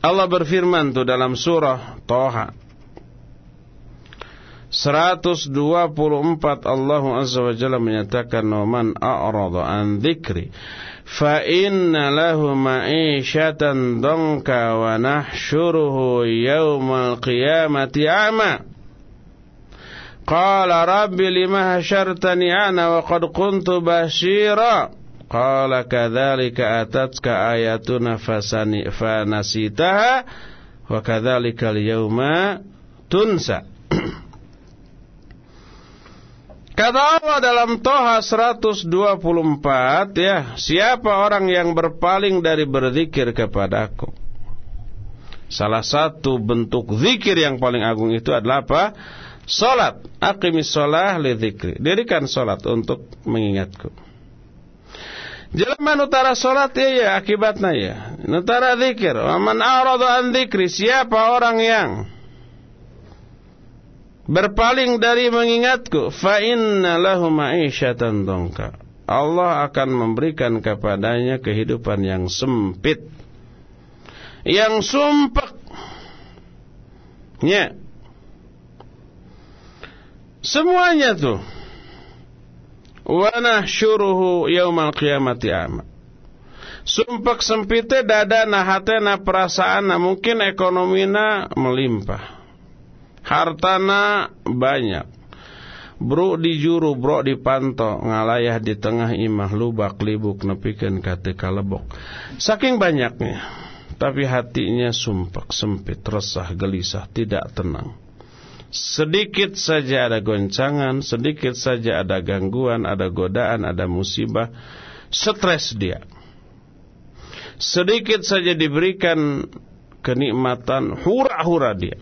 Allah berfirman tuh dalam surah Toha 124 Allah Azza wa Jalla menyatakan man a'rada an dzikri فإن له معيشة ضنكا ونحشره يوم القيامة أعمى قال رب لما هشرتني أنا وقد كنت بشيرا قال كذلك أتتك آياتنا فنسيتها وكذلك اليوم تنسى Kata Allah dalam Toha 124 ya, siapa orang yang berpaling dari berzikir kepadaku? Salah satu bentuk zikir yang paling agung itu adalah apa? Salat. Aqimis shalah li dzikri. Dirikan salat untuk mengingatku. Jalan utara salat ya ya akibatnya ya. Utara zikir. Wa man a'rada an dzikri, siapa orang yang berpaling dari mengingatku fa inna lahu ma'isyatan dongka Allah akan memberikan kepadanya kehidupan yang sempit. Yang sumpek. Ya. Semuanya tuh wa nahsyuruhu yaumal qiyamati a'ma. Sumpek sempitnya dada na na perasaan na mungkin ekonomina melimpah. Hartana banyak. Bro dijuru, bro dipantau, ngalayah di tengah imah lubak libuk nepikan kata kalebok. Saking banyaknya, tapi hatinya sumpek, sempit, resah, gelisah, tidak tenang. Sedikit saja ada goncangan, sedikit saja ada gangguan, ada godaan, ada musibah, stres dia sedikit saja diberikan kenikmatan hura-hura dia.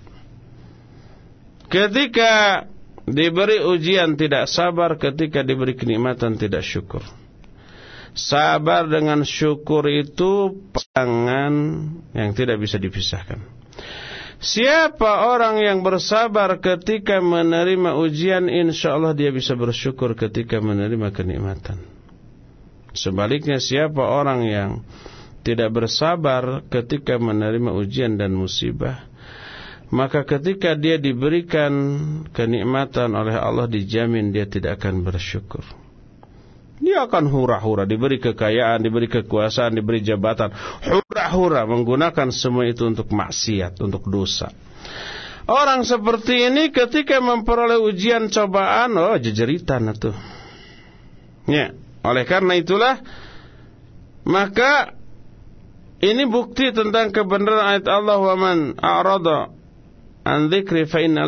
Ketika diberi ujian tidak sabar, ketika diberi kenikmatan tidak syukur. Sabar dengan syukur itu pasangan yang tidak bisa dipisahkan. Siapa orang yang bersabar ketika menerima ujian, insya Allah dia bisa bersyukur ketika menerima kenikmatan. Sebaliknya siapa orang yang tidak bersabar ketika menerima ujian dan musibah maka ketika dia diberikan kenikmatan oleh Allah dijamin dia tidak akan bersyukur. Dia akan hura-hura diberi kekayaan, diberi kekuasaan, diberi jabatan. Hura-hura menggunakan semua itu untuk maksiat, untuk dosa. Orang seperti ini ketika memperoleh ujian cobaan oh jejeritan itu. Ya, oleh karena itulah maka ini bukti tentang kebenaran ayat Allah wa man a'rada an fa inna.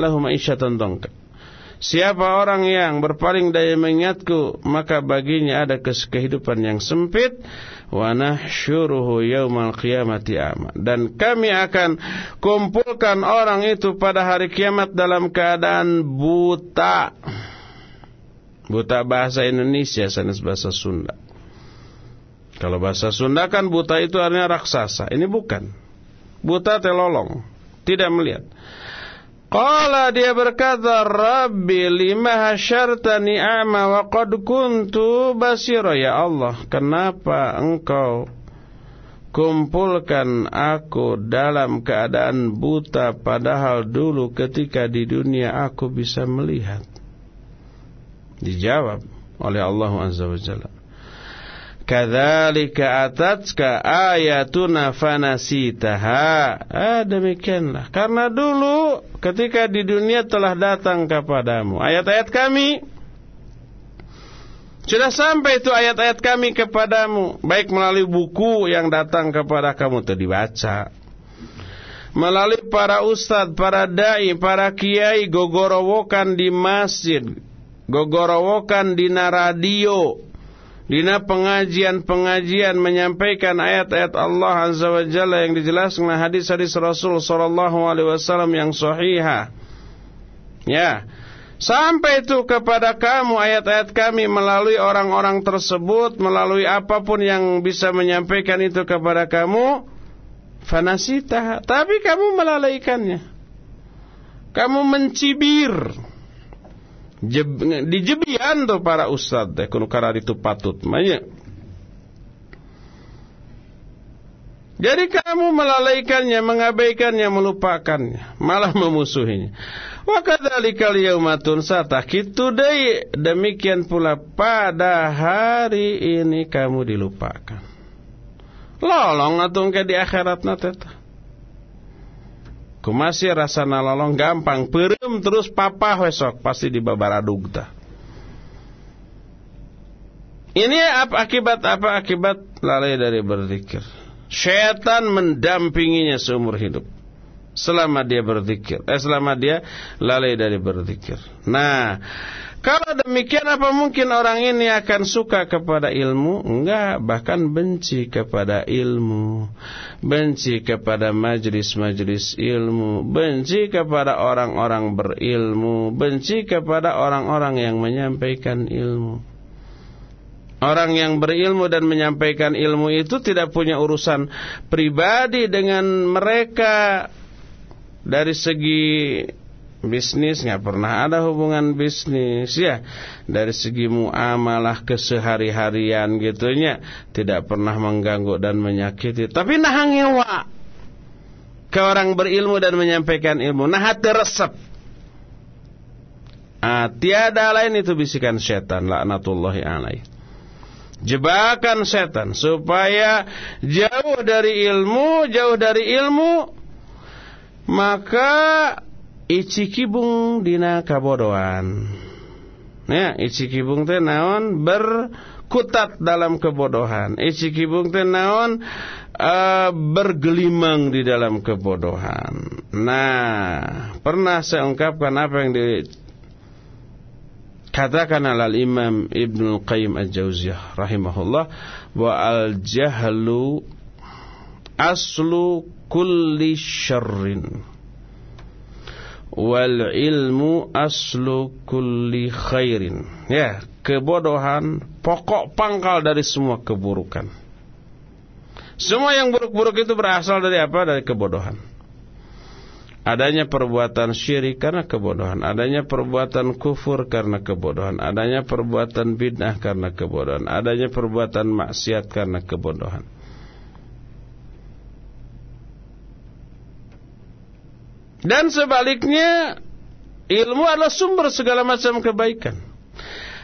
Siapa orang yang berpaling dari mengingatku maka baginya ada kehidupan yang sempit wa nahsyuruhu yaumal qiyamati ama dan kami akan kumpulkan orang itu pada hari kiamat dalam keadaan buta buta bahasa Indonesia sanes bahasa Sunda kalau bahasa Sunda kan buta itu artinya raksasa. Ini bukan. Buta telolong. Tidak melihat. Qala dia berkata, Rabbi lima hasyartani a'ma wa qad kuntu basira. Ya Allah, kenapa engkau kumpulkan aku dalam keadaan buta padahal dulu ketika di dunia aku bisa melihat. Dijawab oleh Allah Azza wa Jalla. Kadzalika atatka ayatuna fanasitaha. Ah, demikianlah. Karena dulu ketika di dunia telah datang kepadamu ayat-ayat kami. Sudah sampai itu ayat-ayat kami kepadamu, baik melalui buku yang datang kepada kamu itu dibaca. Melalui para ustadz, para dai, para kiai gogorowokan di masjid, gogorowokan di radio, Dina pengajian-pengajian menyampaikan ayat-ayat Allah Azza wa Jalla yang dijelaskan hadis-hadis Rasul sallallahu alaihi wasallam yang sahihah. Ya. Sampai itu kepada kamu ayat-ayat kami melalui orang-orang tersebut, melalui apa pun yang bisa menyampaikan itu kepada kamu, fanasita. Tapi kamu melalaikannya. Kamu mencibir dijebian tuh para ustad teh kuno karar itu patut manya jadi kamu melalaikannya, mengabaikannya, melupakannya, malah memusuhinya. Wa kadzalikal yaumatun satakitu deui demikian pula pada hari ini kamu dilupakan. Lolong atuh ke di akhirat teh masih rasa nalolong gampang perem terus papa besok pasti di tah. Ini apa akibat apa akibat lalai dari berzikir. Syaitan mendampinginya seumur hidup selama dia berzikir, eh selama dia lalai dari berzikir. Nah, kalau demikian apa mungkin orang ini akan suka kepada ilmu? Enggak, bahkan benci kepada ilmu. Benci kepada majlis-majlis ilmu, benci kepada orang-orang berilmu, benci kepada orang-orang yang menyampaikan ilmu. Orang yang berilmu dan menyampaikan ilmu itu tidak punya urusan pribadi dengan mereka dari segi bisnis nggak pernah ada hubungan bisnis ya. Dari segi muamalah kesehari-harian gitunya tidak pernah mengganggu dan menyakiti. Tapi nah ngewa ke orang berilmu dan menyampaikan ilmu. Nah hati resep. Ah, tiada lain itu bisikan setan laknatullahi alaih. Jebakan setan supaya jauh dari ilmu jauh dari ilmu maka icikibung dina kabodohan. Ya, icikibung teh naon berkutat dalam kebodohan. Icikibung teh naon uh, bergelimang di dalam kebodohan. Nah, pernah saya ungkapkan apa yang dikatakan oleh Imam Ibnu Qayyim Al-Jauziyah rahimahullah bahwa al-jahlu aslu kulli syarrin wal ilmu aslu kulli khairin. Ya, kebodohan pokok pangkal dari semua keburukan. Semua yang buruk-buruk itu berasal dari apa? Dari kebodohan. Adanya perbuatan syirik karena kebodohan, adanya perbuatan kufur karena kebodohan, adanya perbuatan bid'ah karena kebodohan, adanya perbuatan maksiat karena kebodohan. Dan sebaliknya ilmu adalah sumber segala macam kebaikan.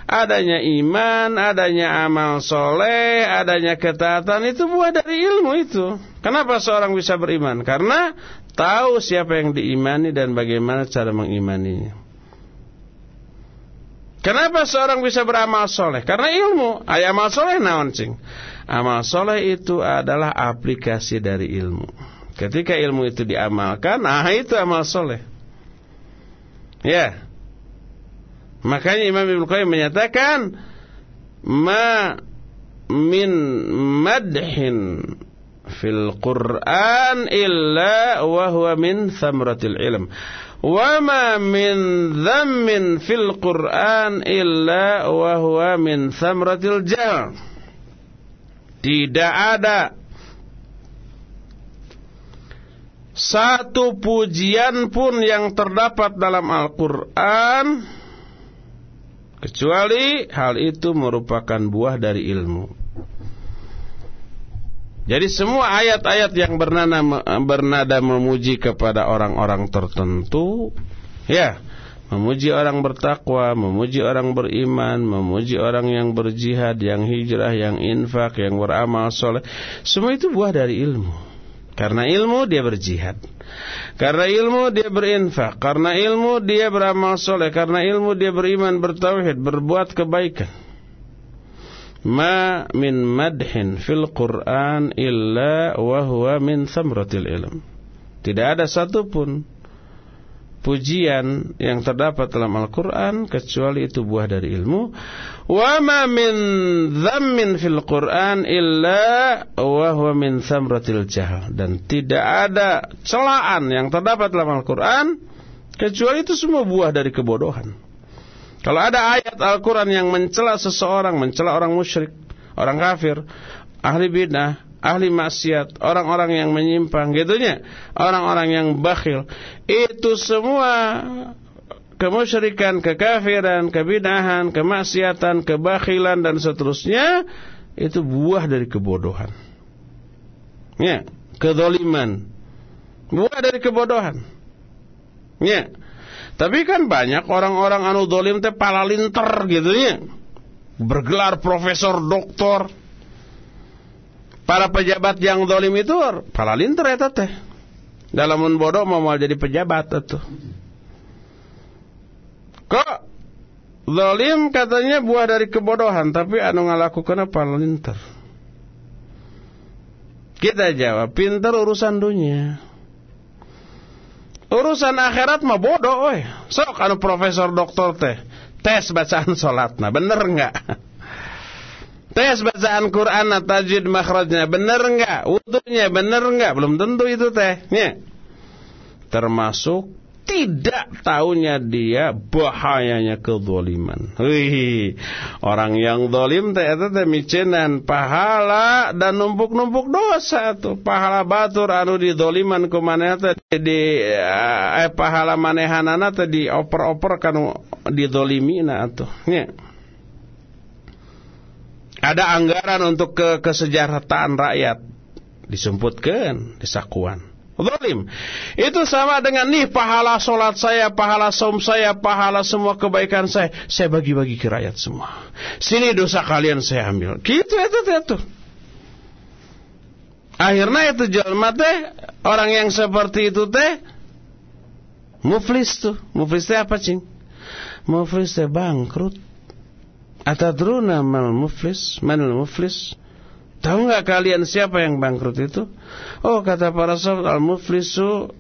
Adanya iman, adanya amal soleh, adanya ketaatan itu buah dari ilmu itu. Kenapa seorang bisa beriman? Karena tahu siapa yang diimani dan bagaimana cara mengimaninya. Kenapa seorang bisa beramal soleh? Karena ilmu. Ayah amal soleh naon cing. Amal soleh itu adalah aplikasi dari ilmu. Ketika ilmu itu diamalkan, nah itu amal soleh. Ya. Makanya Imam Ibnu Qayyim menyatakan ma min madhin fil Quran illa wa huwa min thamratil ilm. Wa ma min dhammin fil Quran illa wa huwa min thamratil jahl. Tidak ada satu pujian pun yang terdapat dalam Al-Quran kecuali hal itu merupakan buah dari ilmu. Jadi semua ayat-ayat yang bernada, bernada memuji kepada orang-orang tertentu, ya, memuji orang bertakwa, memuji orang beriman, memuji orang yang berjihad, yang hijrah, yang infak, yang beramal soleh, semua itu buah dari ilmu. Karena ilmu dia berjihad. Karena ilmu dia berinfak. Karena ilmu dia beramal soleh. Karena ilmu dia beriman, bertauhid, berbuat kebaikan. Ma min madhin fil Quran illa wa huwa min thamratil ilm. Tidak ada satupun pujian yang terdapat dalam Al-Quran kecuali itu buah dari ilmu. Wa ma min fil Quran illa wa huwa min thamratil jahl. Dan tidak ada celaan yang terdapat dalam Al-Quran kecuali itu semua buah dari kebodohan. Kalau ada ayat Al-Quran yang mencela seseorang, mencela orang musyrik, orang kafir, ahli bidah, ahli maksiat, orang-orang yang menyimpang gitunya, orang-orang yang bakhil. Itu semua kemusyrikan, kekafiran, kebidahan, kemaksiatan, kebakhilan dan seterusnya itu buah dari kebodohan. Ya, kedoliman. Buah dari kebodohan. Ya. Tapi kan banyak orang-orang anu dolim teh palalinter gitu ya. Bergelar profesor, doktor, Para pejabat yang dolim itu palalinter eta teh. Dalam bodoh mau mau jadi pejabat itu. Kok dolim katanya buah dari kebodohan, tapi anu ngalakukan palalinter. Kita jawab, pintar urusan dunia. Urusan akhirat mah bodoh, oi. Sok anu profesor doktor teh tes bacaan salatna, bener enggak? Tes bacaan Quran tajwid makhrajnya benar enggak? Wudunya benar enggak? Belum tentu itu tehnya. Termasuk tidak tahunya dia bahayanya kezaliman. Wih, orang yang zalim teh eta teh micenan pahala dan numpuk-numpuk dosa tuh. Pahala batur anu dizaliman ku maneh teh di eh, pahala manehanana teh dioper-oper kanu dizalimina atuh. Nya. Ada anggaran untuk ke kesejahteraan rakyat disemputkan disakuan zalim. Itu sama dengan nih pahala solat saya, pahala saum saya, pahala semua kebaikan saya. Saya bagi-bagi ke rakyat semua. Sini dosa kalian saya ambil. Gitu itu itu. Akhirnya itu jelma teh orang yang seperti itu teh muflis tuh. Muflis teh apa cing? Muflis teh bangkrut. Atadruna mal muflis? Manal muflis? Tahu nggak kalian siapa yang bangkrut itu? Oh kata para sahabat al-muflisu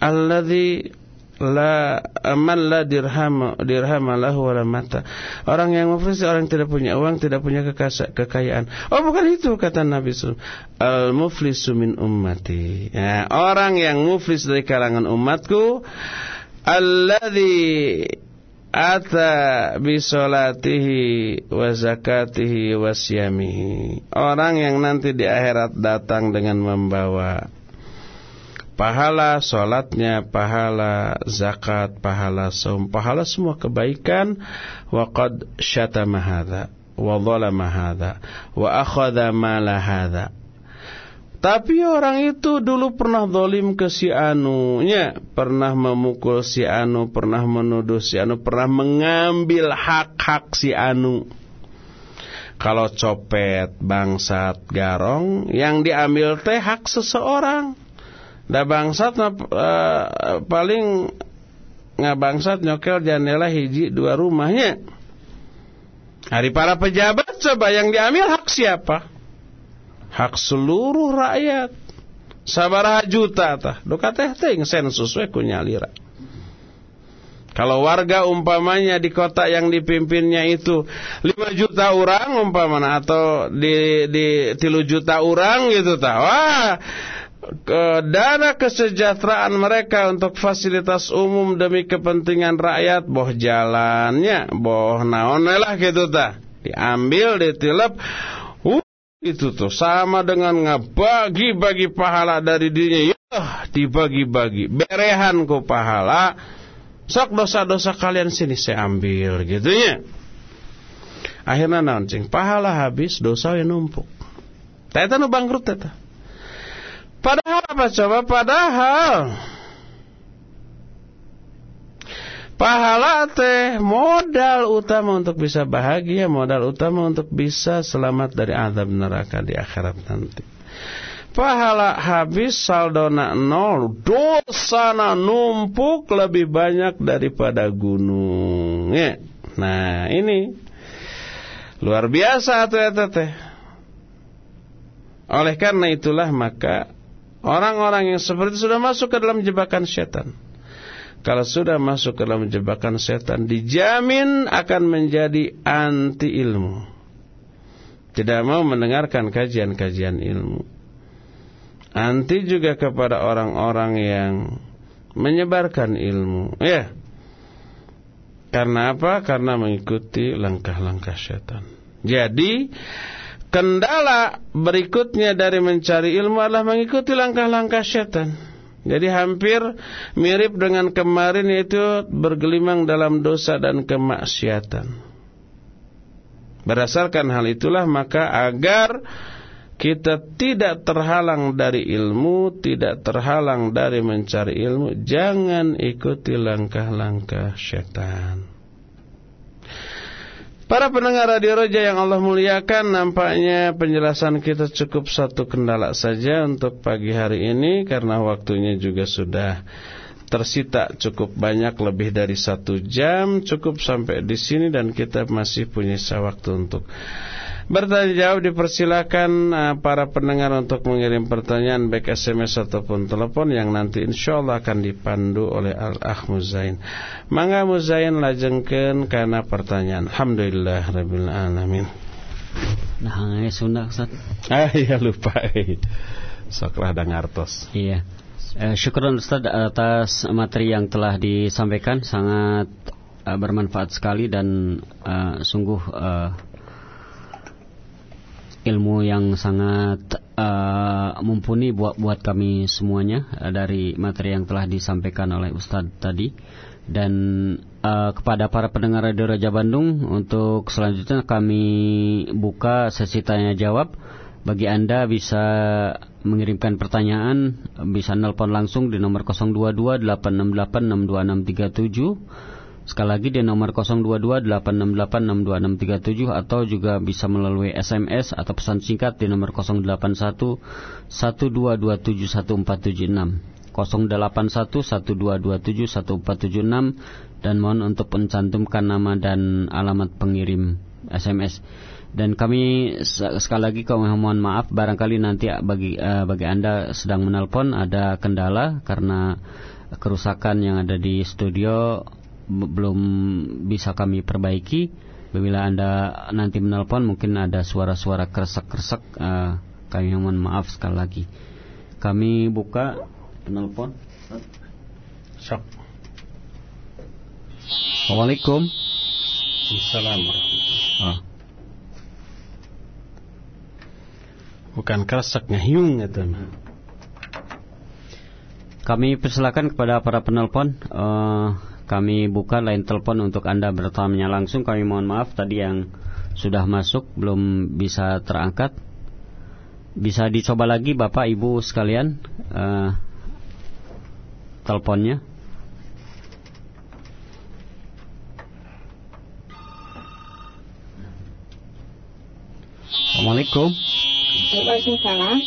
alladzi la aman la dirham dirham lahu wala mata. Orang yang muflis orang yang tidak punya uang, tidak punya kekayaan. Oh bukan itu kata Nabi sallallahu Al-muflisu min ummati. Ya, orang yang muflis dari kalangan umatku alladzi ata bisolatihi wa zakatihi wa siyamihi. Orang yang nanti di akhirat datang dengan membawa pahala solatnya, pahala zakat, pahala saum, pahala semua kebaikan wa qad syatama hadza wa dhalama hadza wa akhadha mala hadza tapi orang itu dulu pernah dolim ke si Anu, ya, pernah memukul si Anu, pernah menuduh si Anu, pernah mengambil hak-hak si Anu. Kalau copet, bangsat, garong, yang diambil teh hak seseorang. Da bangsat uh, paling nggak bangsat nyokel jendela hiji dua rumahnya. Hari para pejabat coba yang diambil hak siapa? Hak seluruh rakyat. Sabaraha juta tah. Doka teh teh sensus we kunyalira kalau warga umpamanya di kota yang dipimpinnya itu 5 juta orang umpamanya atau di di 3 juta orang gitu tah. Wah ke dana kesejahteraan mereka untuk fasilitas umum demi kepentingan rakyat boh jalannya boh naon lah gitu tah. Diambil ditilep itu tuh sama dengan ngebagi-bagi pahala dari dirinya. Ya, dibagi-bagi. Berehan ku pahala. Sok dosa-dosa kalian sini saya ambil gitu ya. Akhirnya nancing pahala habis, dosa yang numpuk. Teta nu bangkrut teta. Padahal apa coba? Padahal Pahala teh modal utama untuk bisa bahagia, modal utama untuk bisa selamat dari azab neraka di akhirat nanti. Pahala habis saldona nol, dosa na numpuk lebih banyak daripada gunung. Ya. Nah ini luar biasa tuh ya teh. Oleh karena itulah maka orang-orang yang seperti sudah masuk ke dalam jebakan setan kalau sudah masuk ke dalam jebakan setan dijamin akan menjadi anti ilmu. Tidak mau mendengarkan kajian-kajian ilmu. Anti juga kepada orang-orang yang menyebarkan ilmu. Ya. Karena apa? Karena mengikuti langkah-langkah setan. Jadi kendala berikutnya dari mencari ilmu adalah mengikuti langkah-langkah setan. Jadi hampir mirip dengan kemarin yaitu bergelimang dalam dosa dan kemaksiatan. Berdasarkan hal itulah maka agar kita tidak terhalang dari ilmu, tidak terhalang dari mencari ilmu, jangan ikuti langkah-langkah syaitan. Para pendengar Radio Roja yang Allah muliakan Nampaknya penjelasan kita cukup satu kendala saja Untuk pagi hari ini Karena waktunya juga sudah tersita cukup banyak Lebih dari satu jam Cukup sampai di sini Dan kita masih punya waktu untuk Bertanya jawab dipersilakan uh, para pendengar untuk mengirim pertanyaan baik SMS ataupun telepon yang nanti insya Allah akan dipandu oleh Al-Ah Muzain. Mangga Muzain lajengkeun karena pertanyaan. Alhamdulillah rabbil alamin. Nah, sunnah Ustaz. Ah iya lupa. Sok rada ngartos. Iya. Eh, syukur Ustaz atas materi yang telah disampaikan sangat uh, bermanfaat sekali dan uh, sungguh uh, ilmu yang sangat uh, mumpuni buat buat kami semuanya uh, dari materi yang telah disampaikan oleh Ustadz tadi. Dan uh, kepada para pendengar Radio Raja Bandung untuk selanjutnya kami buka sesi tanya jawab. Bagi Anda bisa mengirimkan pertanyaan bisa nelpon langsung di nomor 022 868 62637 sekali lagi di nomor 022 868 62637 atau juga bisa melalui SMS atau pesan singkat di nomor 081 1227 1476 081 1227 1476 dan mohon untuk mencantumkan nama dan alamat pengirim SMS dan kami sekali lagi kami mohon maaf barangkali nanti bagi uh, bagi Anda sedang menelpon ada kendala karena kerusakan yang ada di studio belum bisa kami perbaiki. Bila Anda nanti menelpon mungkin ada suara-suara kresek-kresek uh, kami mohon maaf sekali lagi. Kami buka penelpon. Sok. Assalamualaikum. Assalamualaikum. Oh. bukan kresek ngehyung itu kami persilakan kepada para penelpon uh, kami buka line telepon untuk anda bertanya langsung kami mohon maaf tadi yang sudah masuk belum bisa terangkat bisa dicoba lagi bapak ibu sekalian uh, teleponnya Assalamualaikum Waalaikumsalam.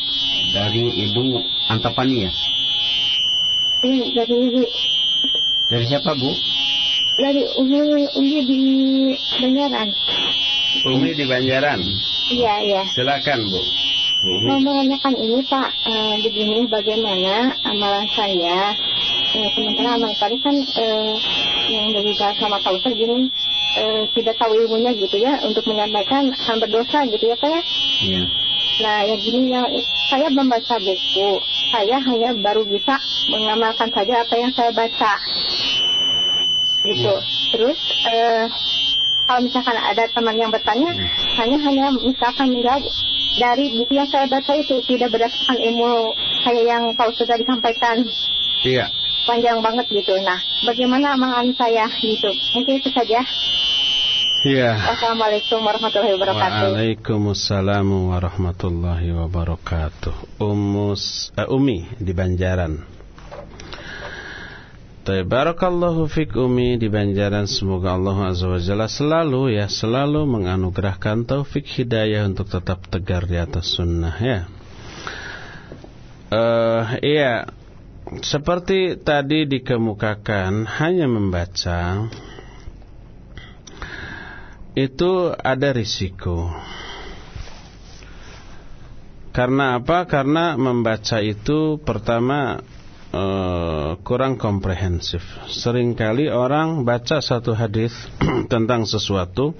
Dari Ibu Antapani ya? Iya, dari Ibu. Dari siapa Bu? Dari Umi, Umi di Banjaran. Umi di Banjaran? Iya, iya. Silakan Bu. Mau menanyakan ini Pak, eh, begini bagaimana amalan saya eh, sementara amal tadi kan eh, yang dari sama Pak Ustaz gini eh, tidak tahu ilmunya gitu ya untuk menyampaikan hamba dosa gitu ya Pak ya? Iya. Nah, yang gini yang saya membaca buku, saya hanya baru bisa mengamalkan saja apa yang saya baca. Gitu. Ya. Terus eh, kalau misalkan ada teman yang bertanya, ya. hanya hanya misalkan enggak dari buku yang saya baca itu tidak berdasarkan ilmu saya yang Pak sudah disampaikan. Iya. Panjang banget gitu. Nah, bagaimana amalan saya gitu? Mungkin itu saja. Ya. Assalamualaikum warahmatullahi wabarakatuh. Waalaikumsalam warahmatullahi wabarakatuh. Umus, uh, Umi di Banjaran. Barakallahu fik Umi di Banjaran Semoga Allah Azza wa Jalla selalu ya Selalu menganugerahkan taufik hidayah Untuk tetap tegar di atas sunnah ya uh, Iya Seperti tadi dikemukakan Hanya membaca itu ada risiko. Karena apa? Karena membaca itu pertama uh, kurang komprehensif. Seringkali orang baca satu hadis tentang sesuatu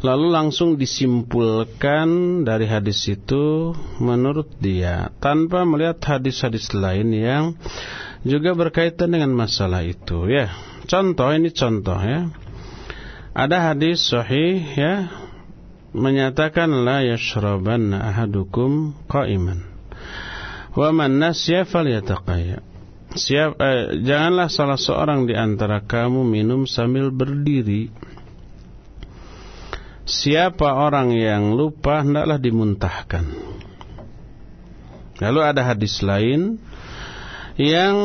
lalu langsung disimpulkan dari hadis itu menurut dia tanpa melihat hadis-hadis lain yang juga berkaitan dengan masalah itu ya. Contoh ini contoh ya. Ada hadis sahih ya menyatakan la yashrabanna ahadukum qa'iman. Wa man nasya falyataqayya. Siap eh, janganlah salah seorang di antara kamu minum sambil berdiri. Siapa orang yang lupa hendaklah dimuntahkan. Lalu ada hadis lain yang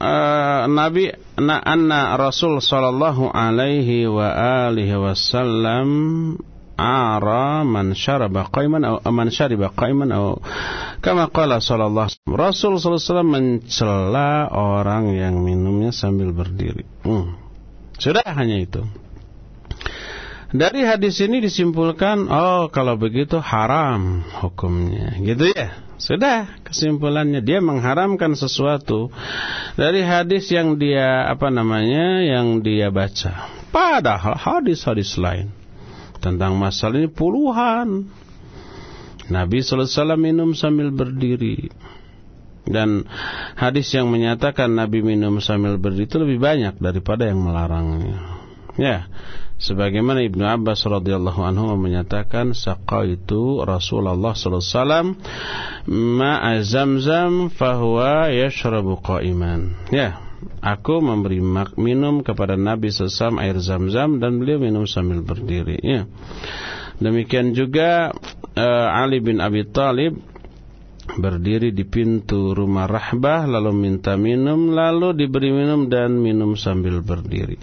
uh, Nabi na anna Rasul sallallahu alaihi wa alihi wasallam ara man syaraba qaiman atau man syariba qaiman atau kama qala sallallahu Rasul sallallahu alaihi wasallam mencela orang yang minumnya sambil berdiri. Hmm. Sudah hanya itu. Dari hadis ini disimpulkan, oh kalau begitu haram hukumnya, gitu ya. Sudah kesimpulannya dia mengharamkan sesuatu dari hadis yang dia apa namanya yang dia baca. Padahal hadis-hadis lain tentang masalah ini puluhan. Nabi sallallahu alaihi minum sambil berdiri. Dan hadis yang menyatakan Nabi minum sambil berdiri itu lebih banyak daripada yang melarangnya. Ya, sebagaimana Ibnu Abbas radhiyallahu anhu menyatakan itu Rasulullah sallallahu alaihi wasallam ma'a zamzam fahuwa yashrabu qa'iman. Ya, aku memberi minum kepada Nabi sesam air zam-zam dan beliau minum sambil berdiri. Ya. Demikian juga uh, Ali bin Abi Thalib berdiri di pintu rumah Rahbah lalu minta minum lalu diberi minum dan minum sambil berdiri.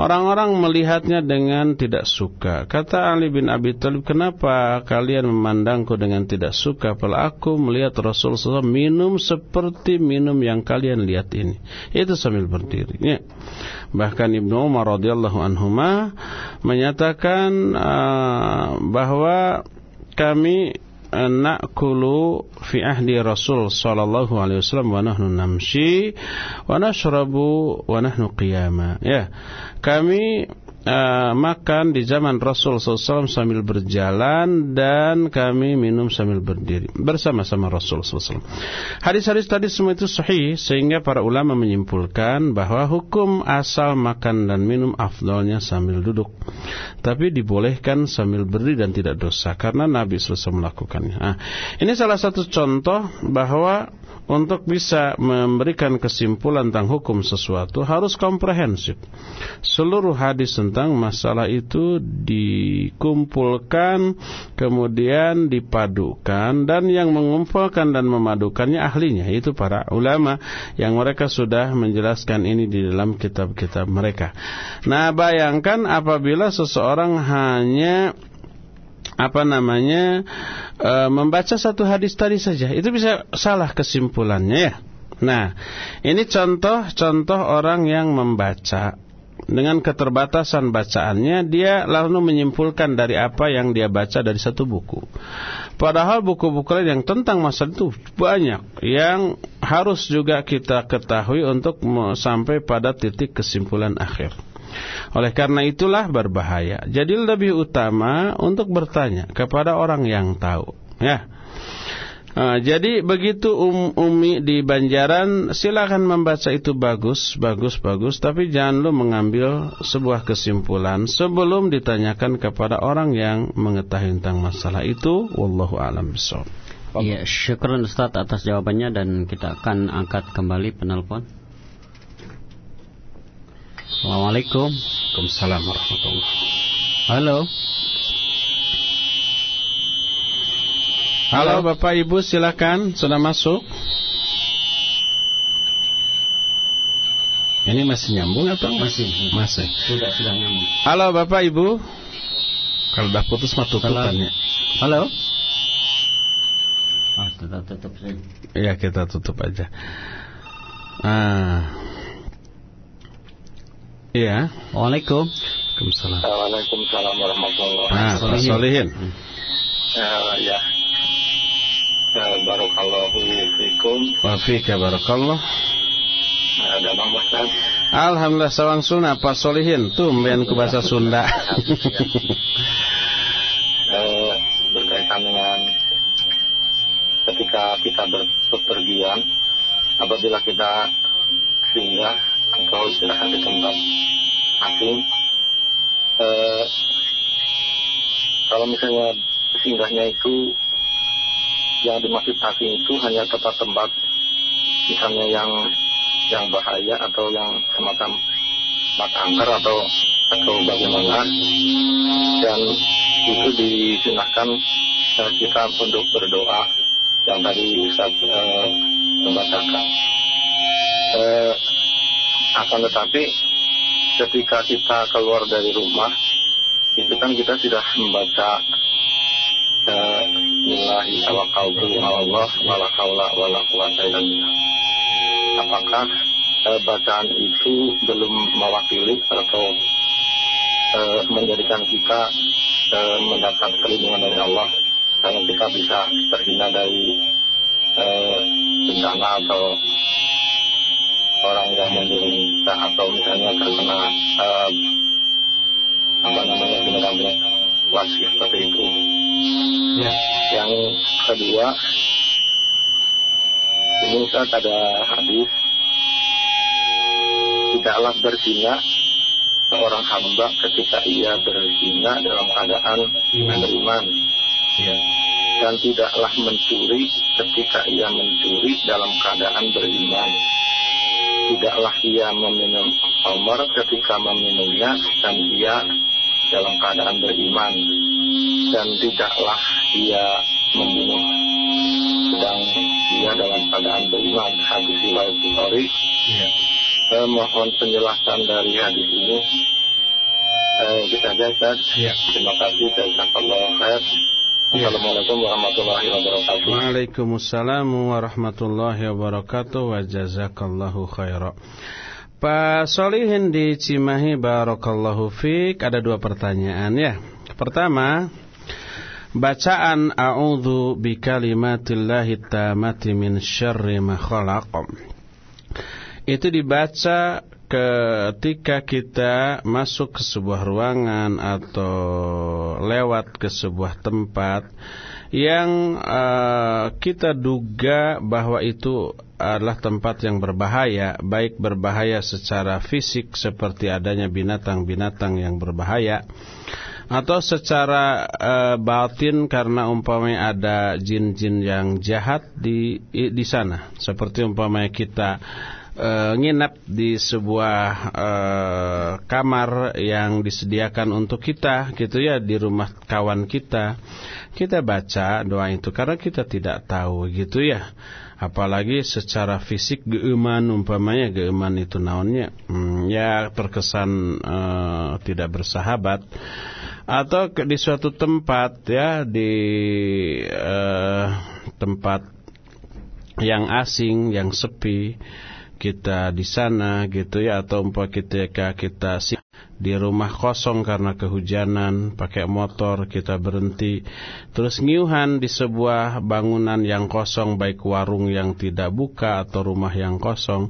Orang-orang melihatnya dengan tidak suka. Kata Ali bin Abi Thalib, "Kenapa kalian memandangku dengan tidak suka? Padahal aku melihat Rasulullah SAW minum seperti minum yang kalian lihat ini." Itu sambil berdiri. Ya. Bahkan Ibnu Umar radhiyallahu anhuma menyatakan uh, bahwa kami na'kulu fi ahdi Rasul sallallahu alaihi wasallam wa nahnu namshi wa nashrabu wa nahnu qiyama. Ya. Kami uh, makan di zaman Rasul SAW sambil berjalan dan kami minum sambil berdiri bersama-sama Rasul SAW. Hadis-hadis tadi semua itu sahih sehingga para ulama menyimpulkan bahwa hukum asal makan dan minum afdolnya sambil duduk. Tapi dibolehkan sambil berdiri dan tidak dosa karena Nabi SAW melakukannya. Nah, ini salah satu contoh bahwa untuk bisa memberikan kesimpulan tentang hukum sesuatu harus komprehensif. Seluruh hadis tentang masalah itu dikumpulkan kemudian dipadukan dan yang mengumpulkan dan memadukannya ahlinya itu para ulama yang mereka sudah menjelaskan ini di dalam kitab-kitab mereka. Nah, bayangkan apabila seseorang hanya apa namanya e, membaca satu hadis tadi saja itu bisa salah kesimpulannya ya. Nah, ini contoh-contoh orang yang membaca dengan keterbatasan bacaannya dia lalu menyimpulkan dari apa yang dia baca dari satu buku. Padahal buku-buku lain yang tentang masalah itu banyak yang harus juga kita ketahui untuk sampai pada titik kesimpulan akhir. Oleh karena itulah berbahaya. Jadi lebih utama untuk bertanya kepada orang yang tahu. Ya. Nah, jadi begitu um, Umi di Banjaran silakan membaca itu bagus, bagus, bagus, tapi jangan lu mengambil sebuah kesimpulan sebelum ditanyakan kepada orang yang mengetahui tentang masalah itu. Wallahu a'lam bishawab. Iya, syukur Ustaz atas jawabannya dan kita akan angkat kembali penelpon. Assalamualaikum. Waalaikumsalam warahmatullahi Halo. Halo Bapak Ibu silakan sudah masuk. Ini masih nyambung atau masih? Masih. Sudah sudah nyambung. Halo Bapak Ibu. Kalau udah putus mah tutup Halo. Ah, kita tutup saja. Iya, kita tutup aja. Ah. Iya. Waalaikum. Waalaikumsalam. Waalaikumsalam warahmatullahi Nah, Pak Solihin. Uh, ya. Uh, barakallahu fikum. Wa fika barakallah. Ada Bang Ustaz. Alhamdulillah sawang Sunda Pak Solihin. Tumben ke bahasa Sunda. uh, berkaitan dengan ketika kita berpergian apabila kita singgah atau istirahat di tempat. Asing eh, kalau misalnya singgahnya itu yang dimaksud asing itu hanya tempat-tempat misalnya yang yang bahaya atau yang semacam mat angker atau atau bagaimana. Dan itu disunahkan eh, kita untuk berdoa yang tadi Ustaz eh, membacakan. Eh, akan tetapi ketika kita keluar dari rumah itu kan kita sudah membaca Bismillahi tawakkaltu Allah wala haula wala quwata illa Apakah uh, bacaan itu belum mewakili atau uh, menjadikan kita mendapat perlindungan dari Allah? Karena kita bisa terhindar dari bencana atau orang yang menderita atau misalnya terkena uh, apa namanya binatang-binatang wasi seperti itu. Ya. Yang kedua, ini ini Ustaz ada hadis tidaklah berzina seorang hamba ketika ia berzina dalam keadaan beriman. Ya. Dan tidaklah mencuri ketika ia mencuri dalam keadaan beriman. Tidaklah ia meminum khamr ketika meminumnya dan ia dalam keadaan beriman. Dan tidaklah ia membunuh sedang dia dalam keadaan beriman. Hadis riwayat Bukhari. Ya saya mohon penjelasan dari hadis ini. Eh, kita saja, ya. Terima kasih. Jazakallah khair. Ya. Assalamualaikum warahmatullahi wabarakatuh. Waalaikumsalam warahmatullahi wabarakatuh. Wa jazakallahu khairan. Pak Solihin di Cimahi Barakallahu Fik Ada dua pertanyaan ya Pertama Bacaan A'udhu bi kalimatillahi tamati min syarri ma khalaqam itu dibaca ketika kita masuk ke sebuah ruangan atau lewat ke sebuah tempat yang uh, kita duga bahwa itu adalah tempat yang berbahaya, baik berbahaya secara fisik seperti adanya binatang-binatang yang berbahaya atau secara uh, batin karena umpamanya ada jin-jin yang jahat di di sana, seperti umpamanya kita uh, nginap di sebuah uh, kamar yang disediakan untuk kita gitu ya di rumah kawan kita. Kita baca doa itu karena kita tidak tahu gitu ya. Apalagi secara fisik geuman umpamanya geuman itu naonnya hmm, ya terkesan uh, tidak bersahabat. Atau di suatu tempat ya di uh, tempat yang asing yang sepi kita di sana gitu ya atau umpah ketika kita di rumah kosong karena kehujanan pakai motor kita berhenti. Terus ngiuhan di sebuah bangunan yang kosong baik warung yang tidak buka atau rumah yang kosong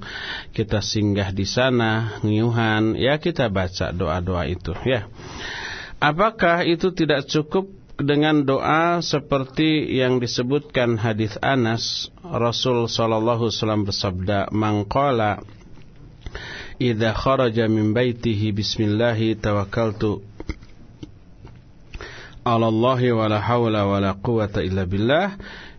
kita singgah di sana ngiuhan ya kita baca doa-doa itu ya. Apakah itu tidak cukup dengan doa seperti yang disebutkan hadis Anas Rasul sallallahu alaihi wasallam bersabda mangqala idza kharaja min baitihi bismillah tawakkaltu ala Allah wa la haula wa la quwata illa billah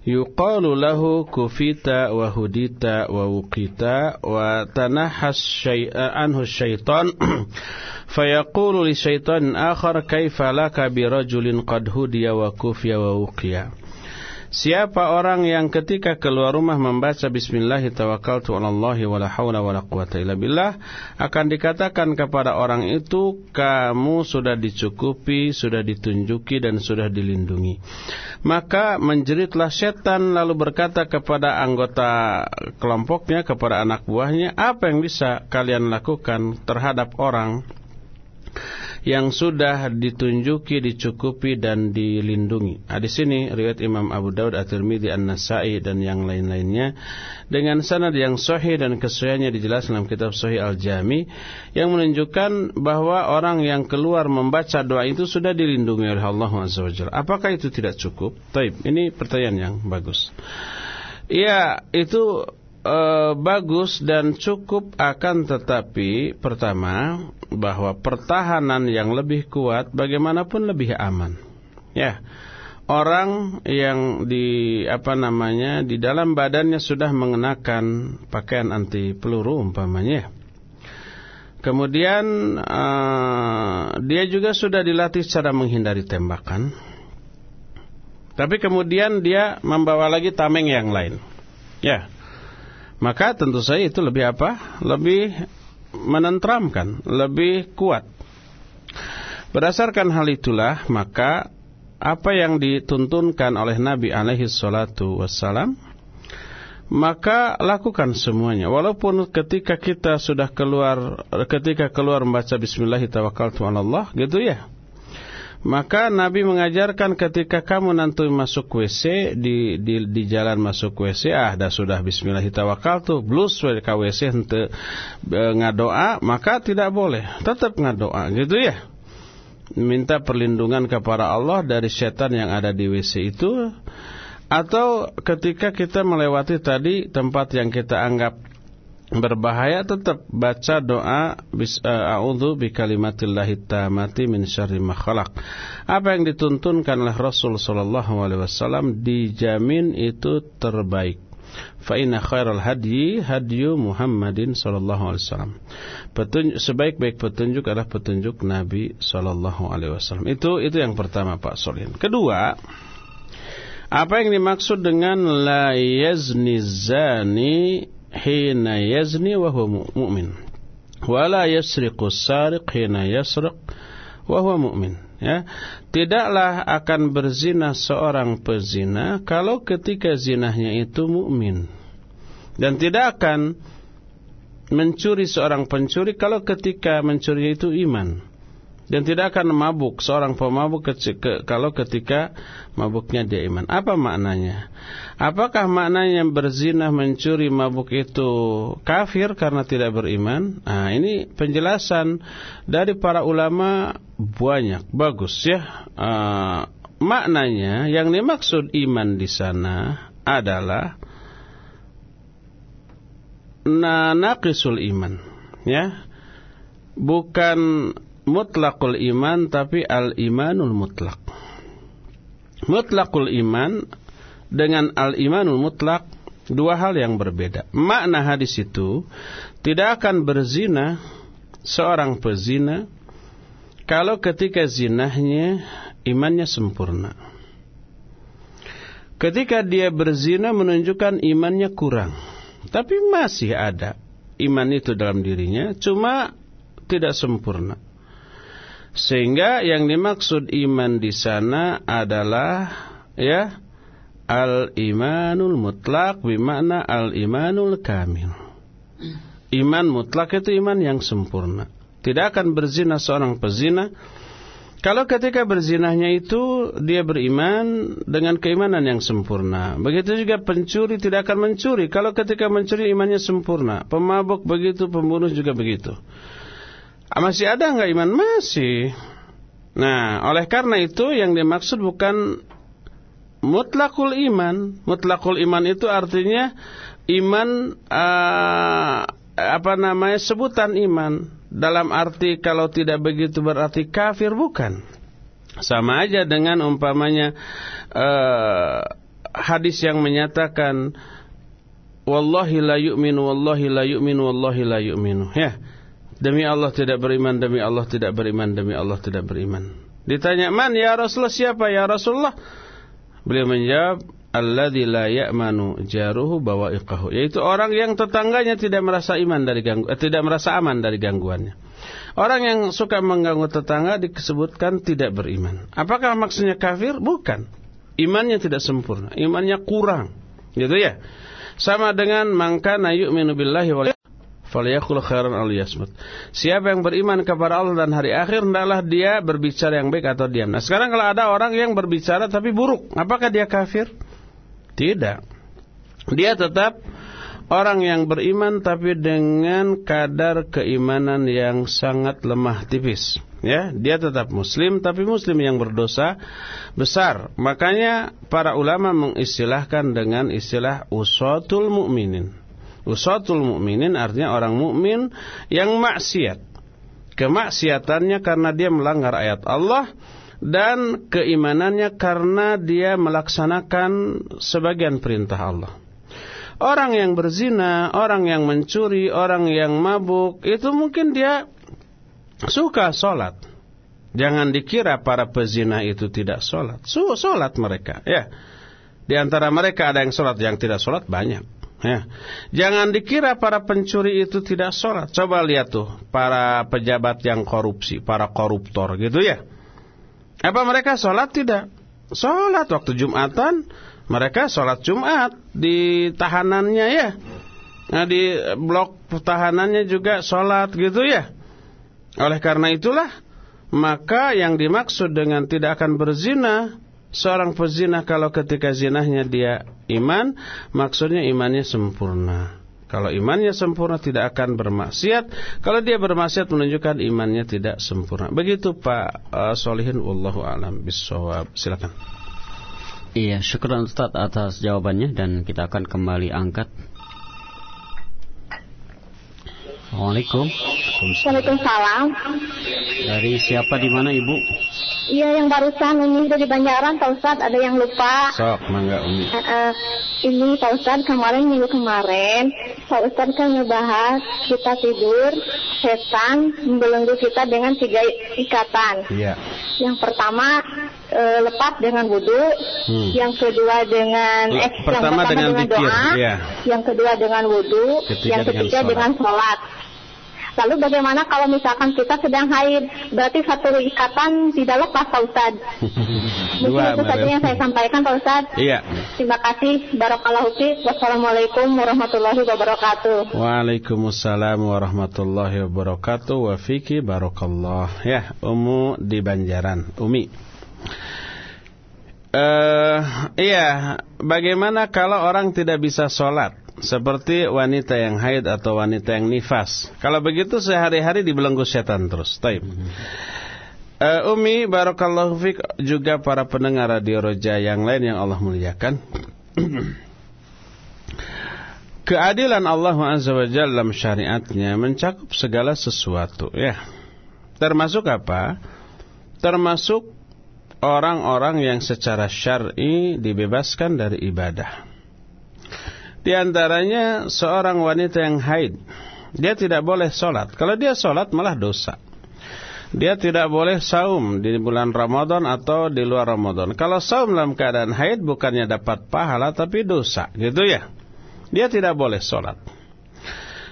yuqalu lahu kufita wa hudita wa wuqita wa tanahas syai'a anhu syaitan Fayaqulu li syaitan akhar kaifa laka bi rajulin qad hudiya wa kufiya wa uqiya. Siapa orang yang ketika keluar rumah membaca bismillah tawakkaltu 'ala Allah wa la haula wa la quwata illa billah akan dikatakan kepada orang itu kamu sudah dicukupi, sudah ditunjuki dan sudah dilindungi. Maka menjeritlah setan lalu berkata kepada anggota kelompoknya kepada anak buahnya, apa yang bisa kalian lakukan terhadap orang yang sudah ditunjuki, dicukupi dan dilindungi. Hadis ini riwayat Imam Abu Daud, At-Tirmidzi, An-Nasa'i dan yang lain-lainnya dengan sanad yang sahih dan kesuaiannya dijelaskan dalam kitab Sahih Al-Jami yang menunjukkan bahwa orang yang keluar membaca doa itu sudah dilindungi oleh Allah Azza Apakah itu tidak cukup? Taib, ini pertanyaan yang bagus. Ya, itu e, bagus dan cukup akan tetapi pertama bahwa pertahanan yang lebih kuat bagaimanapun lebih aman. Ya. Orang yang di apa namanya di dalam badannya sudah mengenakan pakaian anti peluru umpamanya. Kemudian uh, dia juga sudah dilatih cara menghindari tembakan. Tapi kemudian dia membawa lagi tameng yang lain. Ya. Maka tentu saja itu lebih apa? Lebih menentramkan, lebih kuat. Berdasarkan hal itulah, maka apa yang dituntunkan oleh Nabi alaihi salatu wassalam, maka lakukan semuanya. Walaupun ketika kita sudah keluar, ketika keluar membaca Bismillahirrahmanirrahim, gitu ya. Maka Nabi mengajarkan ketika kamu nanti masuk WC di di, di jalan masuk WC ah dah sudah bismillahirrahmanirrahim blus ke WC hente e, ngadoa maka tidak boleh. Tetap ngadoa gitu ya. Minta perlindungan kepada Allah dari setan yang ada di WC itu Atau ketika kita melewati tadi tempat yang kita anggap berbahaya tetap baca doa uh, a'udzu bikalimatillahi tammati min syarri ma khalaq. Apa yang dituntunkan oleh Rasul sallallahu alaihi wasallam dijamin itu terbaik. Fa inna khairal hadyi hadyu Muhammadin sallallahu alaihi wasallam. Petunjuk sebaik-baik petunjuk adalah petunjuk Nabi sallallahu alaihi wasallam. Itu itu yang pertama Pak Solin. Kedua, apa yang dimaksud dengan la yazni zani hina yazni wa huwa mu'min. Wala yasriqu sariq hina yasriq wa huwa mu'min. Ya. Tidaklah akan berzina seorang pezina kalau ketika zinahnya itu mukmin dan tidak akan mencuri seorang pencuri kalau ketika mencuri itu iman dan tidak akan mabuk seorang pemabuk ke, kalau ketika mabuknya dia iman. Apa maknanya? Apakah maknanya berzina mencuri mabuk itu kafir karena tidak beriman? Nah, ini penjelasan dari para ulama banyak, bagus ya. Uh, maknanya yang dimaksud iman di sana adalah naqisul iman, ya. Bukan mutlakul iman tapi al-imanul mutlak. Mutlakul iman dengan al-imanul mutlak dua hal yang berbeda. Makna hadis itu tidak akan berzina seorang pezina kalau ketika zinahnya imannya sempurna. Ketika dia berzina menunjukkan imannya kurang. Tapi masih ada iman itu dalam dirinya, cuma tidak sempurna. Sehingga yang dimaksud iman di sana adalah ya al-imanul mutlak bermakna al-imanul kamil. Iman mutlak itu iman yang sempurna. Tidak akan berzina seorang pezina kalau ketika berzinahnya itu dia beriman dengan keimanan yang sempurna. Begitu juga pencuri tidak akan mencuri kalau ketika mencuri imannya sempurna. Pemabuk begitu, pembunuh juga begitu. Ah, masih ada nggak iman? Masih. Nah, oleh karena itu yang dimaksud bukan mutlakul iman. Mutlakul iman itu artinya iman uh, apa namanya sebutan iman. Dalam arti kalau tidak begitu berarti kafir bukan. Sama aja dengan umpamanya uh, hadis yang menyatakan wallahi la yu'minu wallahi la yu'minu wallahi la yu'minu. Ya. Demi Allah tidak beriman, demi Allah tidak beriman, demi Allah tidak beriman. Ditanya, "Man ya Rasulullah siapa ya Rasulullah?" Beliau menjawab, "Alladzi la ya'manu jaruhu bawa'iqahu." Yaitu orang yang tetangganya tidak merasa iman dari ganggu, eh, tidak merasa aman dari gangguannya. Orang yang suka mengganggu tetangga disebutkan tidak beriman. Apakah maksudnya kafir? Bukan. Imannya tidak sempurna, imannya kurang. Gitu ya. Sama dengan mangkana yu'minu billahi wal falyakul khairan al yasmut. Siapa yang beriman kepada Allah dan hari akhir hendaklah dia berbicara yang baik atau diam. Nah, sekarang kalau ada orang yang berbicara tapi buruk, apakah dia kafir? Tidak. Dia tetap orang yang beriman tapi dengan kadar keimanan yang sangat lemah tipis. Ya, dia tetap muslim tapi muslim yang berdosa besar. Makanya para ulama mengistilahkan dengan istilah usatul mukminin. Usatul mukminin artinya orang mukmin yang maksiat. Kemaksiatannya karena dia melanggar ayat Allah dan keimanannya karena dia melaksanakan sebagian perintah Allah. Orang yang berzina, orang yang mencuri, orang yang mabuk, itu mungkin dia suka sholat. Jangan dikira para pezina itu tidak sholat. Sholat mereka, ya. Di antara mereka ada yang sholat, yang tidak sholat banyak. Ya. Jangan dikira para pencuri itu tidak sholat. Coba lihat tuh para pejabat yang korupsi, para koruptor gitu ya. Apa mereka sholat tidak? Sholat waktu Jumatan, mereka sholat Jumat di tahanannya ya. Nah di blok tahanannya juga sholat gitu ya. Oleh karena itulah, maka yang dimaksud dengan tidak akan berzina Seorang pezina kalau ketika zinahnya dia iman, maksudnya imannya sempurna. Kalau imannya sempurna tidak akan bermaksiat. Kalau dia bermaksiat menunjukkan imannya tidak sempurna. Begitu Pak uh, Solihin wallahu alam bisawab. Silakan. Iya, syukur Ustaz atas jawabannya dan kita akan kembali angkat. Assalamualaikum. Waalaikumsalam. Dari siapa di mana Ibu? Iya yang barusan ini dari Banjaran Pak Ustadz ada yang lupa. Sok, mangga Umi. Uh, uh, ini Pak Ustadz kemarin minggu kemarin Pak Ustadz kan ngebahas kita tidur setan membelenggu kita dengan tiga ikatan. Iya. Yang pertama uh, lepas dengan wudhu, Hmm. yang kedua dengan eh, pertama yang pertama dengan dengan, zikir, doa, iya. yang kedua dengan wudhu, Ketiga yang dengan ketiga sholat. dengan sholat. Lalu bagaimana kalau misalkan kita sedang haid? Berarti satu ikatan tidak lepas Pak Ustad. Mungkin itu saja yang saya sampaikan Pak Ustad. Iya. Terima kasih. Barakallahu fiik. Wassalamualaikum warahmatullahi wabarakatuh. Waalaikumsalam warahmatullahi wabarakatuh wa fiki barakallah. Ya, Umu di Banjaran. Umi. Eh, iya, bagaimana kalau orang tidak bisa sholat seperti wanita yang haid atau wanita yang nifas? Kalau begitu sehari-hari dibelenggu setan terus. Taib. Eh, Umi, barakallahu fik juga para pendengar radio Roja yang lain yang Allah muliakan. Keadilan Allah Azza wa Jalla dalam syariatnya mencakup segala sesuatu ya. Termasuk apa? Termasuk orang-orang yang secara syar'i dibebaskan dari ibadah. Di antaranya seorang wanita yang haid. Dia tidak boleh sholat. Kalau dia sholat malah dosa. Dia tidak boleh saum di bulan Ramadan atau di luar Ramadan. Kalau saum dalam keadaan haid bukannya dapat pahala tapi dosa, gitu ya. Dia tidak boleh sholat.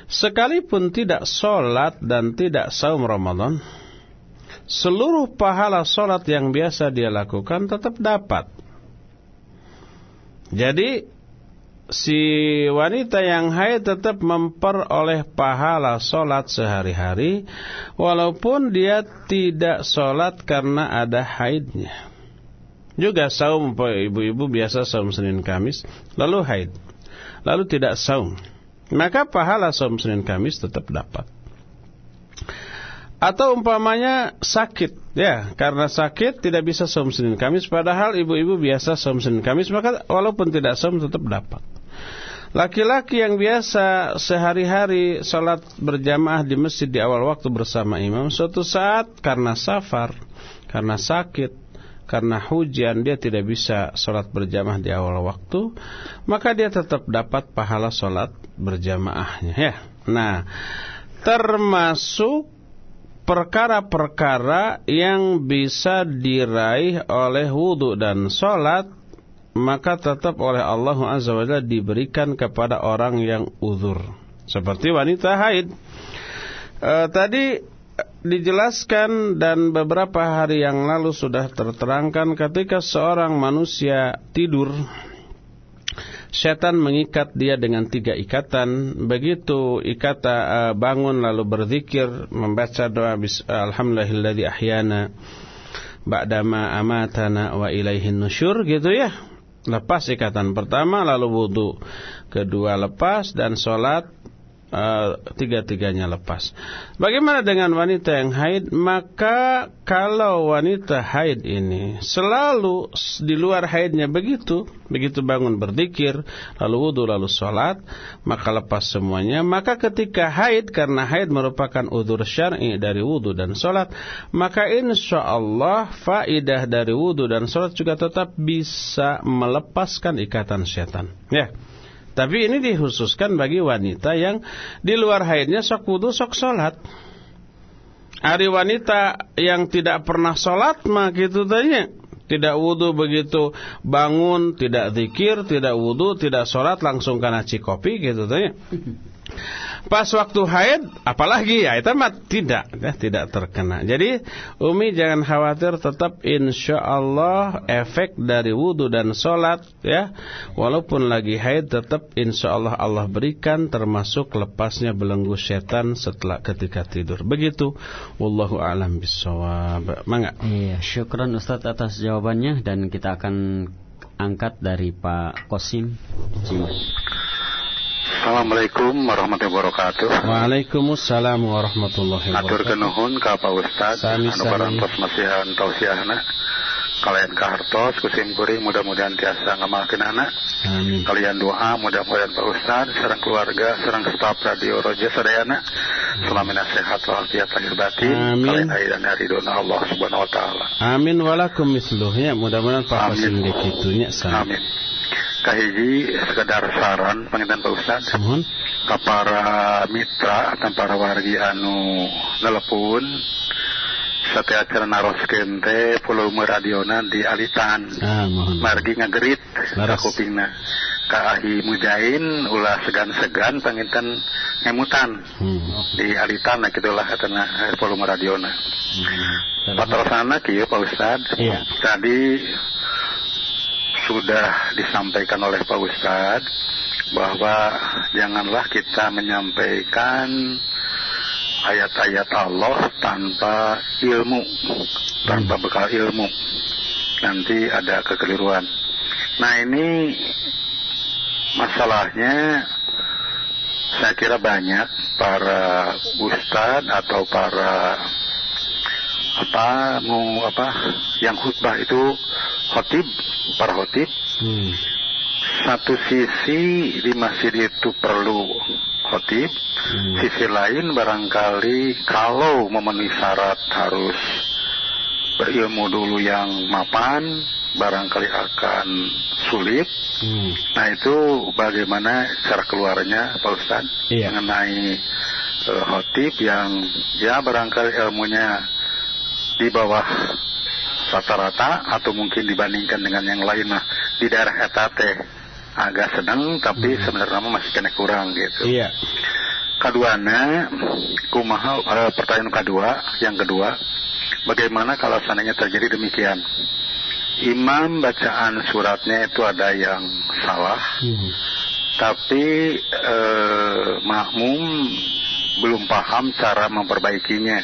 Sekalipun tidak sholat dan tidak saum Ramadan, seluruh pahala sholat yang biasa dia lakukan tetap dapat. Jadi si wanita yang haid tetap memperoleh pahala sholat sehari-hari walaupun dia tidak sholat karena ada haidnya. Juga saum ibu-ibu biasa saum Senin Kamis lalu haid lalu tidak saum maka pahala saum Senin Kamis tetap dapat. Atau umpamanya sakit ya karena sakit tidak bisa saum Senin Kamis padahal ibu-ibu biasa saum Senin Kamis maka walaupun tidak saum tetap dapat. Laki-laki yang biasa sehari-hari sholat berjamaah di masjid di awal waktu bersama imam Suatu saat karena safar, karena sakit, karena hujan dia tidak bisa sholat berjamaah di awal waktu Maka dia tetap dapat pahala sholat berjamaahnya ya. Nah termasuk perkara-perkara yang bisa diraih oleh wudhu dan sholat maka tetap oleh Allah Azza wa Jalla diberikan kepada orang yang uzur. Seperti wanita haid. E, tadi dijelaskan dan beberapa hari yang lalu sudah terterangkan ketika seorang manusia tidur setan mengikat dia dengan tiga ikatan begitu ikata uh, bangun lalu berzikir membaca doa alhamdulillahilladzi ahyana ba'dama amatana wa ilaihin nusyur gitu ya lepas ikatan pertama lalu wudhu. Kedua lepas dan sholat uh, tiga-tiganya lepas. Bagaimana dengan wanita yang haid? Maka kalau wanita haid ini selalu di luar haidnya begitu begitu bangun berzikir lalu wudhu lalu sholat maka lepas semuanya. Maka ketika haid karena haid merupakan udur syar'i dari wudhu dan sholat maka insya Allah faidah dari wudhu dan sholat juga tetap bisa melepaskan ikatan setan ya tapi ini dikhususkan bagi wanita yang di luar haidnya sok wudhu sok sholat Hari wanita yang tidak pernah sholat mah gitu tanya tidak wudhu begitu bangun, tidak zikir, tidak wudhu, tidak sholat langsung kena cikopi gitu tanya. Pas waktu haid, apalagi ya itu mah tidak, ya, tidak terkena. Jadi Umi jangan khawatir, tetap insya Allah efek dari wudhu dan sholat ya, walaupun lagi haid tetap insya Allah Allah berikan termasuk lepasnya belenggu setan setelah ketika tidur. Begitu, wallahu a'lam bishawab. Mangga. Iya, syukran Ustaz atas jawabannya dan kita akan angkat dari Pak Kosim. Assalamualaikum warahmatullahi wabarakatuh. Waalaikumsalam warahmatullahi Atur wabarakatuh. kenuhun ka Pak Ustaz anu parantos masihan tausiahna. Kalian kahartos kusim kuring mudah-mudahan tiasa ngamalkeun anak Amin. kalian doa mudah-mudahan Pak serang keluarga serang staf radio Roja sadayana selamina sehat walafiat lahir batin Amin. kalian aya dan ridona Allah subhanahu wa taala. Amin. Walakum misluhnya mudah-mudahan Pak Amin. Dikitunya amin. Kahiji sekedar saran panginten Pak Mohon. ka para mitra atau para wargi anu nelepun setiap acara naroskeun teh volume radiona di alitan. Ah, margi ngagerit ka Laras. kupingna ka ahi mujain ulah segan-segan panginten ngemutan. Hmm. di alitan nah gitulah katana eh, volume radiona patrosana kieu Pak Ustad. Iya. tadi sudah disampaikan oleh Pak Ustad bahwa janganlah kita menyampaikan ayat-ayat Allah tanpa ilmu, tanpa bekal ilmu. Nanti ada kekeliruan. Nah ini masalahnya saya kira banyak para ustadz atau para apa mau apa yang khutbah itu khotib para khotib Hmm. satu sisi di masjid itu perlu khotib Hmm. sisi lain barangkali kalau memenuhi syarat harus berilmu dulu yang mapan barangkali akan sulit Hmm. nah itu bagaimana cara keluarnya Pak Ustadz Iya. mengenai eh, khotib yang ya barangkali ilmunya di bawah rata-rata atau mungkin dibandingkan dengan yang lain nah di daerah etate agak sedang tapi sebenarnya mah masih kena kurang gitu. Iya. Keduanya, kumaha eh, pertanyaan kedua, yang kedua, bagaimana kalau seandainya terjadi demikian? Imam bacaan suratnya itu ada yang salah, Hmm. tapi eh, makmum belum paham cara memperbaikinya.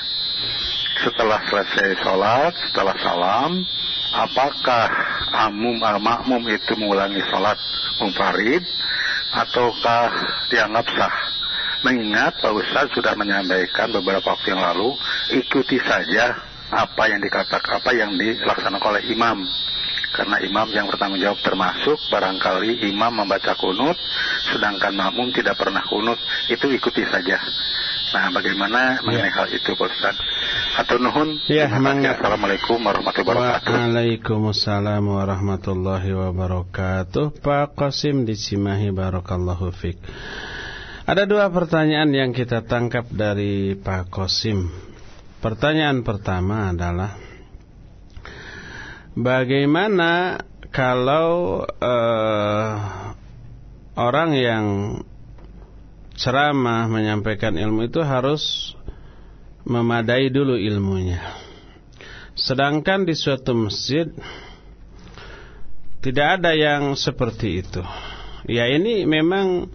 Setelah selesai sholat, setelah salam, apakah amum al makmum itu mengulangi sholat munfarid ataukah dianggap sah? Mengingat Pak Ustadz sudah menyampaikan beberapa waktu yang lalu, ikuti saja apa yang dikatakan, apa yang dilaksanakan oleh imam. Karena imam yang bertanggung jawab termasuk barangkali imam membaca kunut, sedangkan makmum tidak pernah kunut, itu ikuti saja. Nah, bagaimana mengenai hal itu, Pak Ustadz? Atau nuhun. Ya, mangga. Assalamualaikum warahmatullahi wabarakatuh. Waalaikumsalam warahmatullahi wabarakatuh. Pak Qasim di Cimahi barakallahu fik. Ada dua pertanyaan yang kita tangkap dari Pak Qasim. Pertanyaan pertama adalah bagaimana kalau eh, orang yang ceramah menyampaikan ilmu itu harus memadai dulu ilmunya. Sedangkan di suatu masjid tidak ada yang seperti itu. Ya ini memang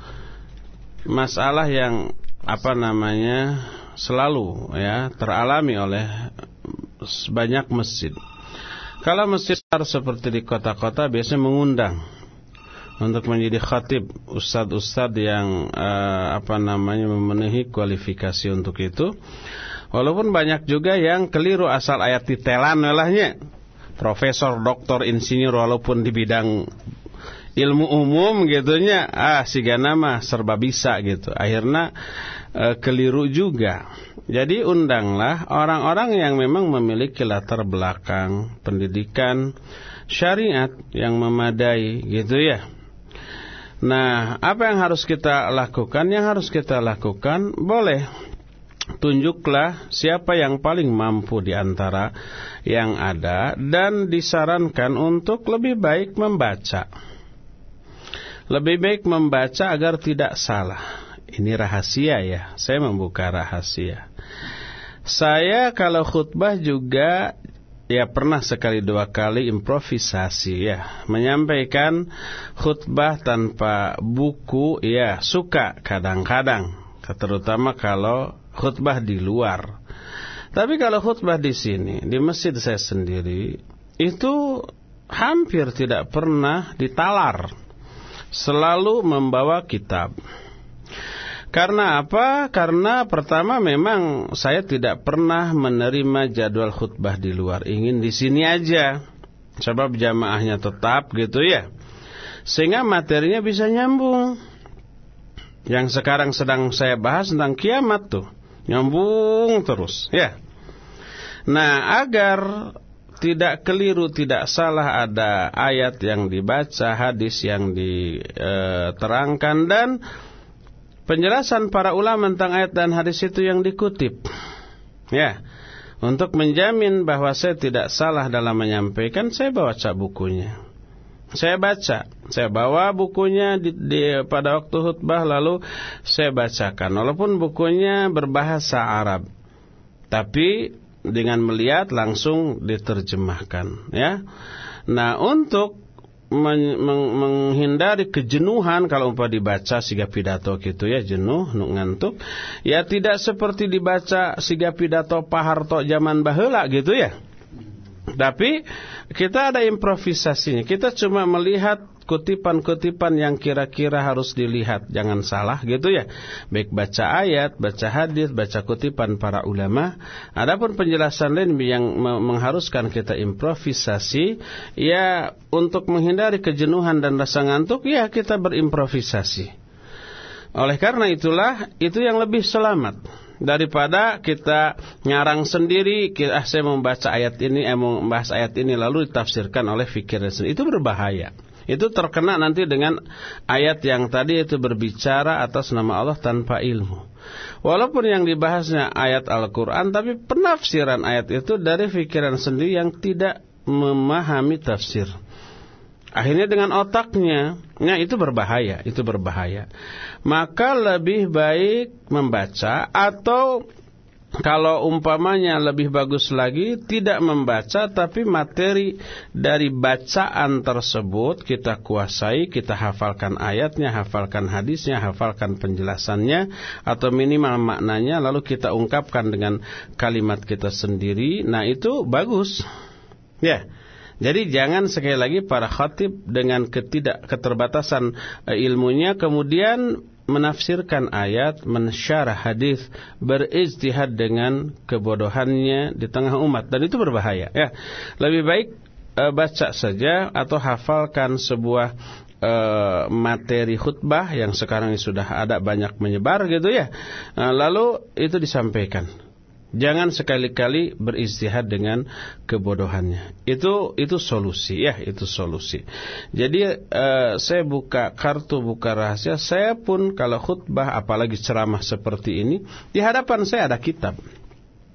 masalah yang apa namanya selalu ya teralami oleh banyak masjid. Kalau masjid besar seperti di kota-kota biasanya mengundang untuk menjadi khatib ustadz-ustadz yang eh, apa namanya memenuhi kualifikasi untuk itu. Walaupun banyak juga yang keliru asal ayat ditelan olehnya. Profesor, doktor, insinyur walaupun di bidang ilmu umum gitunya ah si mah serba bisa gitu. Akhirnya eh, keliru juga. Jadi undanglah orang-orang yang memang memiliki latar belakang pendidikan syariat yang memadai gitu ya. Nah, apa yang harus kita lakukan? Yang harus kita lakukan boleh tunjuklah siapa yang paling mampu di antara yang ada dan disarankan untuk lebih baik membaca. Lebih baik membaca agar tidak salah. Ini rahasia ya, saya membuka rahasia. Saya kalau khutbah juga ya pernah sekali dua kali improvisasi ya, menyampaikan khutbah tanpa buku ya suka kadang-kadang, terutama kalau khutbah di luar. Tapi kalau khutbah di sini, di masjid saya sendiri, itu hampir tidak pernah ditalar. Selalu membawa kitab. Karena apa? Karena pertama memang saya tidak pernah menerima jadwal khutbah di luar. Ingin di sini aja. sebab jamaahnya tetap gitu ya. Sehingga materinya bisa nyambung. Yang sekarang sedang saya bahas tentang kiamat tuh, nyambung terus ya. Nah, agar tidak keliru, tidak salah ada ayat yang dibaca, hadis yang diterangkan dan penjelasan para ulama tentang ayat dan hadis itu yang dikutip. Ya. Untuk menjamin bahwa saya tidak salah dalam menyampaikan, saya baca bukunya. Saya baca, saya bawa bukunya di, di, pada waktu khutbah lalu saya bacakan. Walaupun bukunya berbahasa Arab, tapi dengan melihat langsung diterjemahkan ya. Nah, untuk men menghindari kejenuhan kalau umpah dibaca siga pidato gitu ya jenuh ngantuk. Ya tidak seperti dibaca siga pidato paharto zaman bahela gitu ya. Tapi kita ada improvisasinya. Kita cuma melihat kutipan-kutipan yang kira-kira harus dilihat. Jangan salah gitu ya. Baik baca ayat, baca hadis, baca kutipan para ulama. Adapun penjelasan lain yang mengharuskan kita improvisasi, ya untuk menghindari kejenuhan dan rasa ngantuk, ya kita berimprovisasi. Oleh karena itulah, itu yang lebih selamat daripada kita nyarang sendiri kita, ah, saya membaca ayat ini eh, membahas ayat ini lalu ditafsirkan oleh fikir sendiri itu berbahaya itu terkena nanti dengan ayat yang tadi itu berbicara atas nama Allah tanpa ilmu. Walaupun yang dibahasnya ayat Al-Quran, tapi penafsiran ayat itu dari pikiran sendiri yang tidak memahami tafsir. Akhirnya dengan otaknya, nah itu berbahaya, itu berbahaya. Maka lebih baik membaca atau kalau umpamanya lebih bagus lagi tidak membaca tapi materi dari bacaan tersebut kita kuasai, kita hafalkan ayatnya, hafalkan hadisnya, hafalkan penjelasannya atau minimal maknanya lalu kita ungkapkan dengan kalimat kita sendiri. Nah, itu bagus. Ya. Jadi jangan sekali lagi para khatib dengan ketidak keterbatasan eh, ilmunya kemudian menafsirkan ayat, mensyarah hadis, berijtihad dengan kebodohannya di tengah umat dan itu berbahaya ya. Lebih baik e, baca saja atau hafalkan sebuah e, materi khutbah yang sekarang sudah ada banyak menyebar gitu ya. E, lalu itu disampaikan Jangan sekali-kali beristihad dengan kebodohannya. Itu itu solusi ya, itu solusi. Jadi uh, saya buka kartu buka rahasia, saya pun kalau khutbah apalagi ceramah seperti ini, di hadapan saya ada kitab.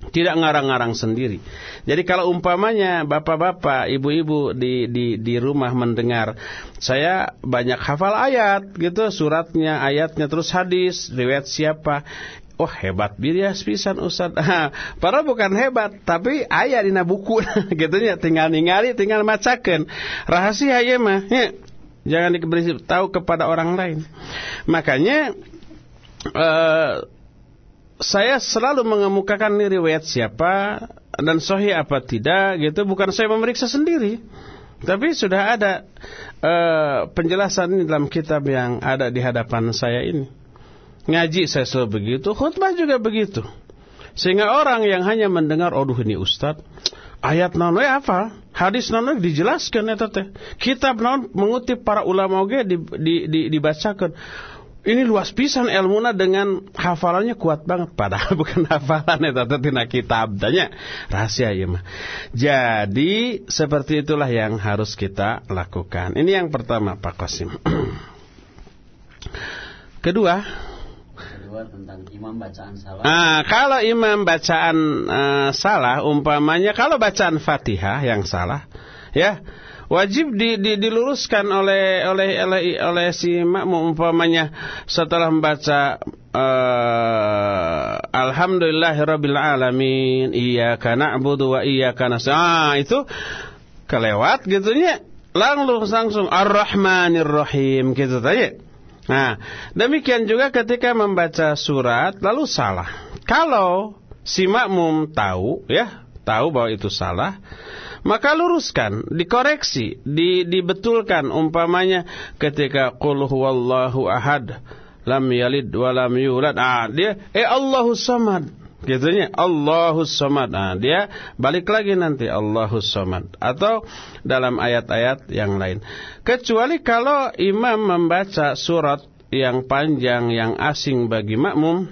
Tidak ngarang-ngarang sendiri. Jadi kalau umpamanya bapak-bapak, ibu-ibu di, di di rumah mendengar saya banyak hafal ayat gitu, suratnya, ayatnya, terus hadis, riwayat siapa, Oh hebat bias pisan Ustaz. Para bukan hebat, tapi ayah dina buku gitu ya, tinggal ningali, tinggal macakan. Rahasia ya mah. Ya. Jangan diberi tahu kepada orang lain. Makanya uh, saya selalu mengemukakan ini riwayat siapa dan sahih apa tidak gitu, bukan saya memeriksa sendiri. Tapi sudah ada uh, penjelasan ini dalam kitab yang ada di hadapan saya ini. Ngaji saya selalu begitu, khutbah juga begitu. Sehingga orang yang hanya mendengar, aduh ini Ustaz, ayat non apa? Hadis non dijelaskan ya teh. Kitab non mengutip para ulama oge di, di, di, dibacakan. Ini luas pisan ilmuna dengan hafalannya kuat banget. Padahal bukan hafalan ya teh tina kitab. Tanya rahasia ya mah. Jadi seperti itulah yang harus kita lakukan. Ini yang pertama Pak Qasim. Kedua, tentang imam bacaan salah. Nah, kalau imam bacaan uh, salah, umpamanya kalau bacaan Fatihah yang salah, ya wajib di, di, diluruskan oleh oleh oleh oleh si makmum umpamanya setelah membaca uh, alhamdulillahirabbil alamin iyyaka na'budu wa iyyaka nasta'in ah, itu kelewat gitunya langsung langsung ar-rahmanir rahim gitu tanya Nah, demikian juga ketika membaca surat lalu salah. Kalau si makmum tahu ya, tahu bahwa itu salah, maka luruskan, dikoreksi, di, dibetulkan umpamanya ketika qul huwallahu ahad lam yalid wa lam yulad. Ah, dia eh Allahu samad. Gitu ya Allahus Somad nah, dia balik lagi nanti Allahus Somad atau dalam ayat-ayat yang lain. Kecuali kalau imam membaca surat yang panjang yang asing bagi makmum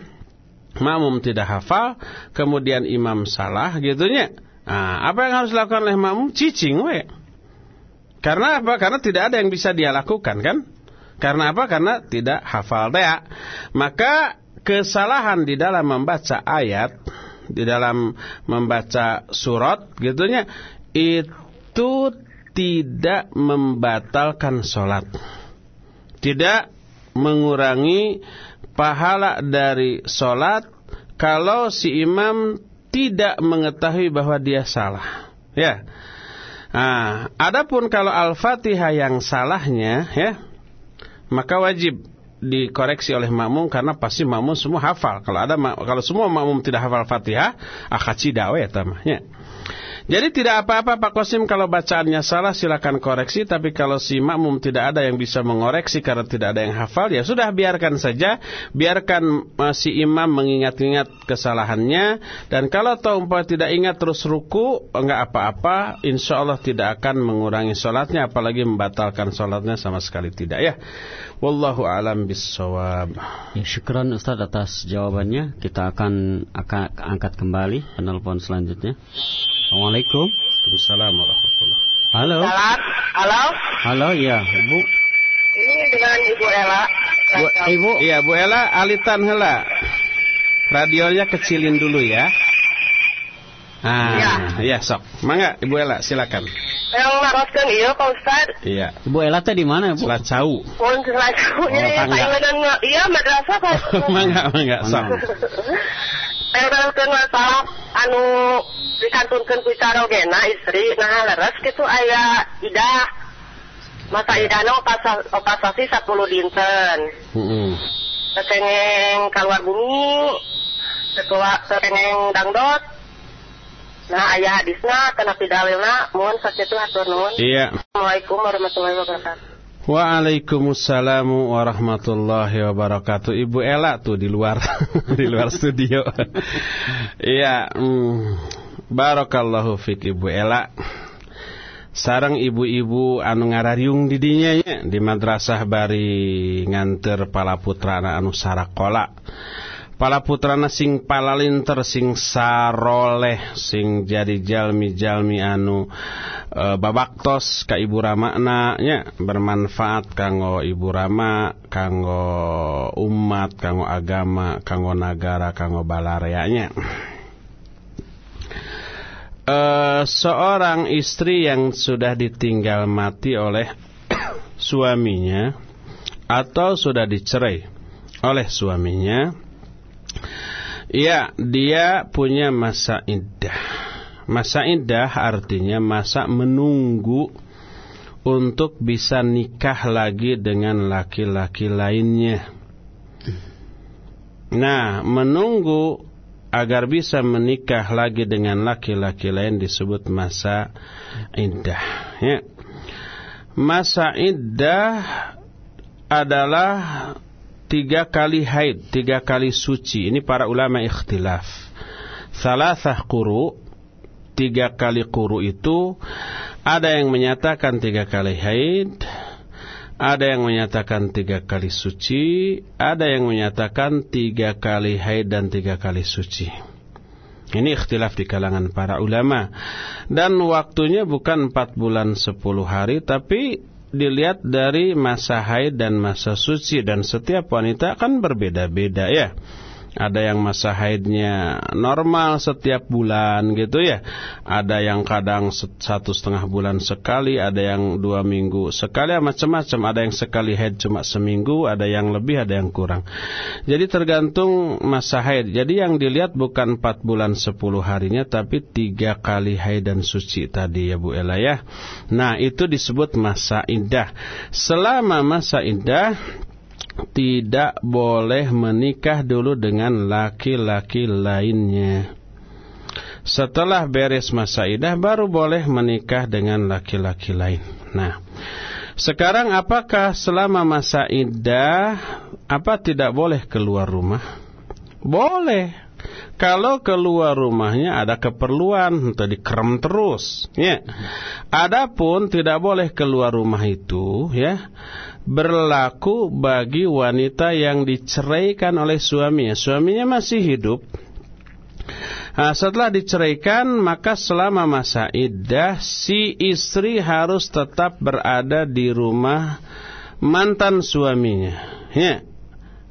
makmum tidak hafal kemudian imam salah gitu ya nah, apa yang harus dilakukan oleh makmum? Cicing we karena apa? Karena tidak ada yang bisa dia lakukan kan? Karena apa? Karena tidak hafal. Dia maka kesalahan di dalam membaca ayat, di dalam membaca surat gitunya itu tidak membatalkan sholat. Tidak mengurangi pahala dari sholat kalau si imam tidak mengetahui bahwa dia salah. Ya. Nah, adapun kalau Al-Fatihah yang salahnya ya, maka wajib dikoreksi oleh makmum karena pasti makmum semua hafal. Kalau ada kalau semua makmum tidak hafal Fatihah, akaci dawe tamahnya. Jadi tidak apa-apa Pak Kosim kalau bacaannya salah silakan koreksi tapi kalau si makmum tidak ada yang bisa mengoreksi karena tidak ada yang hafal ya sudah biarkan saja biarkan uh, si imam mengingat-ingat kesalahannya dan kalau tahu tidak ingat terus ruku enggak apa-apa insya Allah tidak akan mengurangi sholatnya apalagi membatalkan sholatnya sama sekali tidak ya Wallahu alam bisawab. Ya, syukran Ustaz atas jawabannya. Kita akan akan angkat kembali penelpon selanjutnya. Assalamualaikum. Waalaikumsalam warahmatullahi Halo. Salam. Halo. Halo, ya, Ibu. Ini dengan Ibu Ella. Bu, Ibu, iya Bu Ella alitan hela. Radionya kecilin dulu ya. Ah, ya, ya sok. Mangga Ibu Ella silakan. Yang naroskeun iya Pak Ustad. Iya. Ibu Ella teh di mana, Bu? Selacau. Mun selacau ini paingeun iya madrasah Pak. mangga, mangga sok. Naroskeun masalah anu dikantunkeun ku carogena istri nah leres kitu aya idah. Masa idahna opasasi 10 dinten. Heeh. Kekengeng keluar bumi, ketua kekengeng dangdot, Nah, ayah hadisna kana pidalilna mohon sakitu hatur nuhun. Iya. Assalamualaikum warahmatullahi wabarakatuh. Waalaikumsalam warahmatullahi wabarakatuh. Ibu Ella tuh di luar di luar studio. Iya, mm, barakallahu fik Ibu Ella. Sarang ibu-ibu anu ngarariung di dinya ya, di madrasah bari nganter pala putrana anu sarakola pala putrana sing palalinter sing saroleh sing jadi jalmi-jalmi anu e, babaktos ka ibu rama nya bermanfaat kanggo ibu rama kanggo umat kanggo agama kanggo negara kanggo balareanya e, seorang istri yang sudah ditinggal mati oleh suaminya atau sudah dicerai oleh suaminya Ya, dia punya masa iddah. Masa iddah artinya masa menunggu untuk bisa nikah lagi dengan laki-laki lainnya. Nah, menunggu agar bisa menikah lagi dengan laki-laki lain disebut masa iddah. Ya. Masa iddah adalah tiga kali haid, tiga kali suci. Ini para ulama ikhtilaf. Salasah kuru, tiga kali kuru itu ada yang menyatakan tiga kali haid, ada yang menyatakan tiga kali suci, ada yang menyatakan tiga kali haid dan tiga kali suci. Ini ikhtilaf di kalangan para ulama. Dan waktunya bukan empat bulan sepuluh hari, tapi dilihat dari masa haid dan masa suci dan setiap wanita kan berbeda-beda ya. Ada yang masa haidnya normal setiap bulan gitu ya. Ada yang kadang satu setengah bulan sekali, ada yang dua minggu sekali, macam-macam. Ada yang sekali haid cuma seminggu, ada yang lebih, ada yang kurang. Jadi tergantung masa haid. Jadi yang dilihat bukan empat bulan sepuluh harinya, tapi tiga kali haid dan suci tadi ya Bu Ella ya. Nah itu disebut masa indah. Selama masa indah tidak boleh menikah dulu dengan laki-laki lainnya. Setelah beres masa idah baru boleh menikah dengan laki-laki lain. Nah, sekarang apakah selama masa idah apa tidak boleh keluar rumah? Boleh. kalau keluar rumahnya ada keperluan tadi kerem terus ya adapun tidak boleh keluar rumah itu ya berlaku bagi wanita yang diceraikan oleh suaminya suaminya masih hidup Nah, setelah diceraikan maka selama masa iddah si istri harus tetap berada di rumah mantan suaminya. Ya.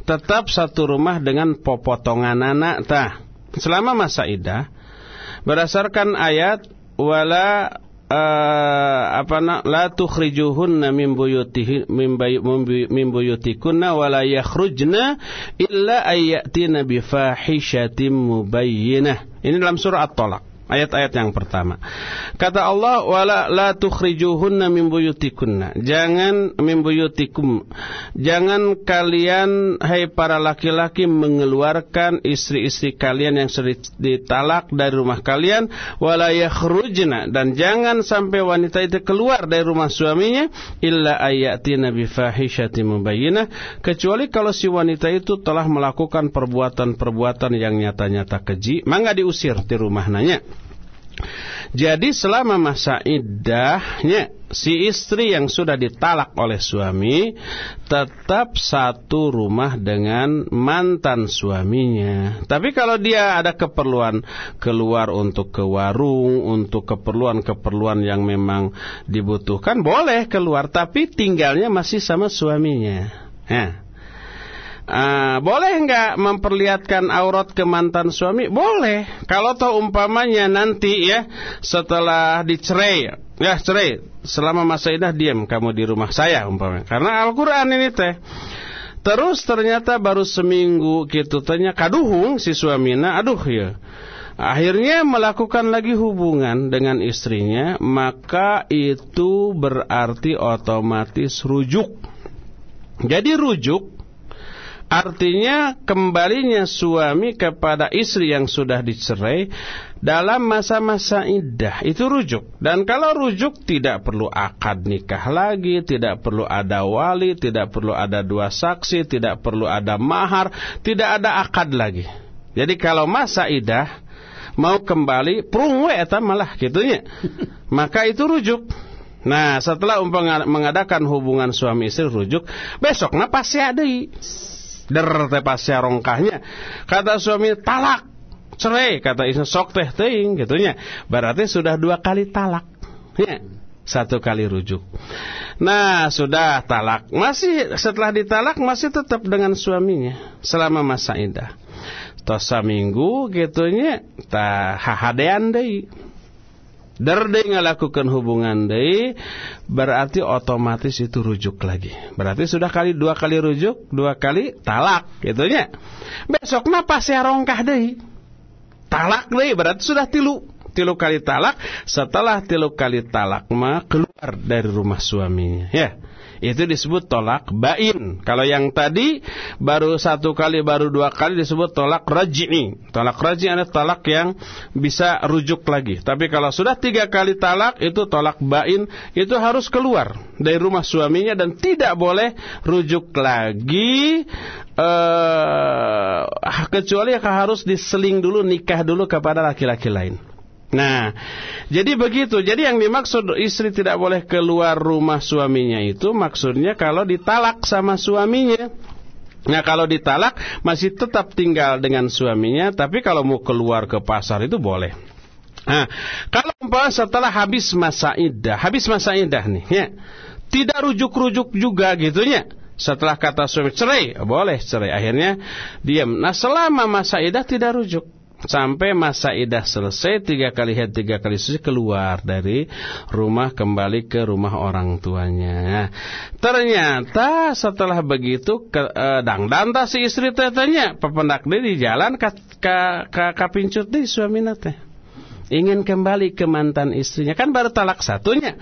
Tetap satu rumah dengan popotongan anak tah. Selama masa iddah berdasarkan ayat wala uh, apa nak la tukhrijuhunna min buyutihi min buyutikunna wa la yakhrujna illa ayyatina bi fahishatin mubayyinah. Ini dalam surah At-Talaq. Ayat-ayat yang pertama. Kata Allah, "Wala la tukhrijuhunna min buyutikunna." Jangan min buyutikum. Jangan kalian hai para laki-laki mengeluarkan istri-istri kalian yang sudah ditalak dari rumah kalian, wala yakhrujna dan jangan sampai wanita itu keluar dari rumah suaminya illa ayatina bi fahishatin mubayyinah kecuali kalau si wanita itu telah melakukan perbuatan-perbuatan yang nyata-nyata keji, maka diusir di rumah nanya. Jadi selama masa iddahnya si istri yang sudah ditalak oleh suami tetap satu rumah dengan mantan suaminya. Tapi kalau dia ada keperluan keluar untuk ke warung, untuk keperluan-keperluan yang memang dibutuhkan boleh keluar tapi tinggalnya masih sama suaminya. Nah, Uh, boleh nggak memperlihatkan aurat ke mantan suami? Boleh. Kalau tahu umpamanya nanti ya setelah dicerai, ya cerai selama masa idah diam kamu di rumah saya umpamanya. Karena Al-Qur'an ini teh. Terus ternyata baru seminggu gitu tanya kaduhung si suamina, aduh ya. Akhirnya melakukan lagi hubungan dengan istrinya, maka itu berarti otomatis rujuk. Jadi rujuk Artinya kembalinya suami kepada istri yang sudah dicerai dalam masa-masa iddah itu rujuk. Dan kalau rujuk tidak perlu akad nikah lagi, tidak perlu ada wali, tidak perlu ada dua saksi, tidak perlu ada mahar, tidak ada akad lagi. Jadi kalau masa iddah mau kembali prung eta malah gitunya. Maka itu rujuk. Nah, setelah mengadakan hubungan suami istri rujuk, besoknya pasti ada der teh pasya rongkahnya kata suami talak. Cerai kata istri sok teh teing gitunya berarti sudah dua kali talak ya. Satu kali rujuk. Nah sudah talak. Masih setelah ditalak masih tetap dengan suaminya selama masa indah. Tosa minggu gitunya tah hahadean deui Derde ngelakukan hubungan deh berarti otomatis itu rujuk lagi. Berarti sudah kali dua kali rujuk, dua kali talak, gitunya. Besok napa saya rongkah deh? Talak deh berarti sudah tilu. Tilu kali talak, setelah tilu kali talak mah keluar dari rumah suaminya, ya itu disebut tolak bain. Kalau yang tadi baru satu kali, baru dua kali disebut tolak raj'i. Tolak raj'i adalah tolak yang bisa rujuk lagi. Tapi kalau sudah tiga kali talak, itu tolak bain, itu harus keluar dari rumah suaminya dan tidak boleh rujuk lagi. Uh, kecuali harus diseling dulu, nikah dulu kepada laki-laki lain. Nah, jadi begitu. Jadi yang dimaksud istri tidak boleh keluar rumah suaminya itu maksudnya kalau ditalak sama suaminya. Nah kalau ditalak masih tetap tinggal dengan suaminya, tapi kalau mau keluar ke pasar itu boleh. Nah, kalau setelah habis masa idah, habis masa idah nih, ya, tidak rujuk-rujuk juga gitunya. Setelah kata suami cerai, boleh cerai. Akhirnya diam. Nah selama masa idah tidak rujuk sampai masa idah selesai tiga kali head tiga kali suci keluar dari rumah kembali ke rumah orang tuanya. Ternyata setelah begitu ke, uh, dang danta si istri tetanya pependak dia di jalan ka, ka, ka, kapincut di suami nate ingin kembali ke mantan istrinya. Kan baru talak satunya.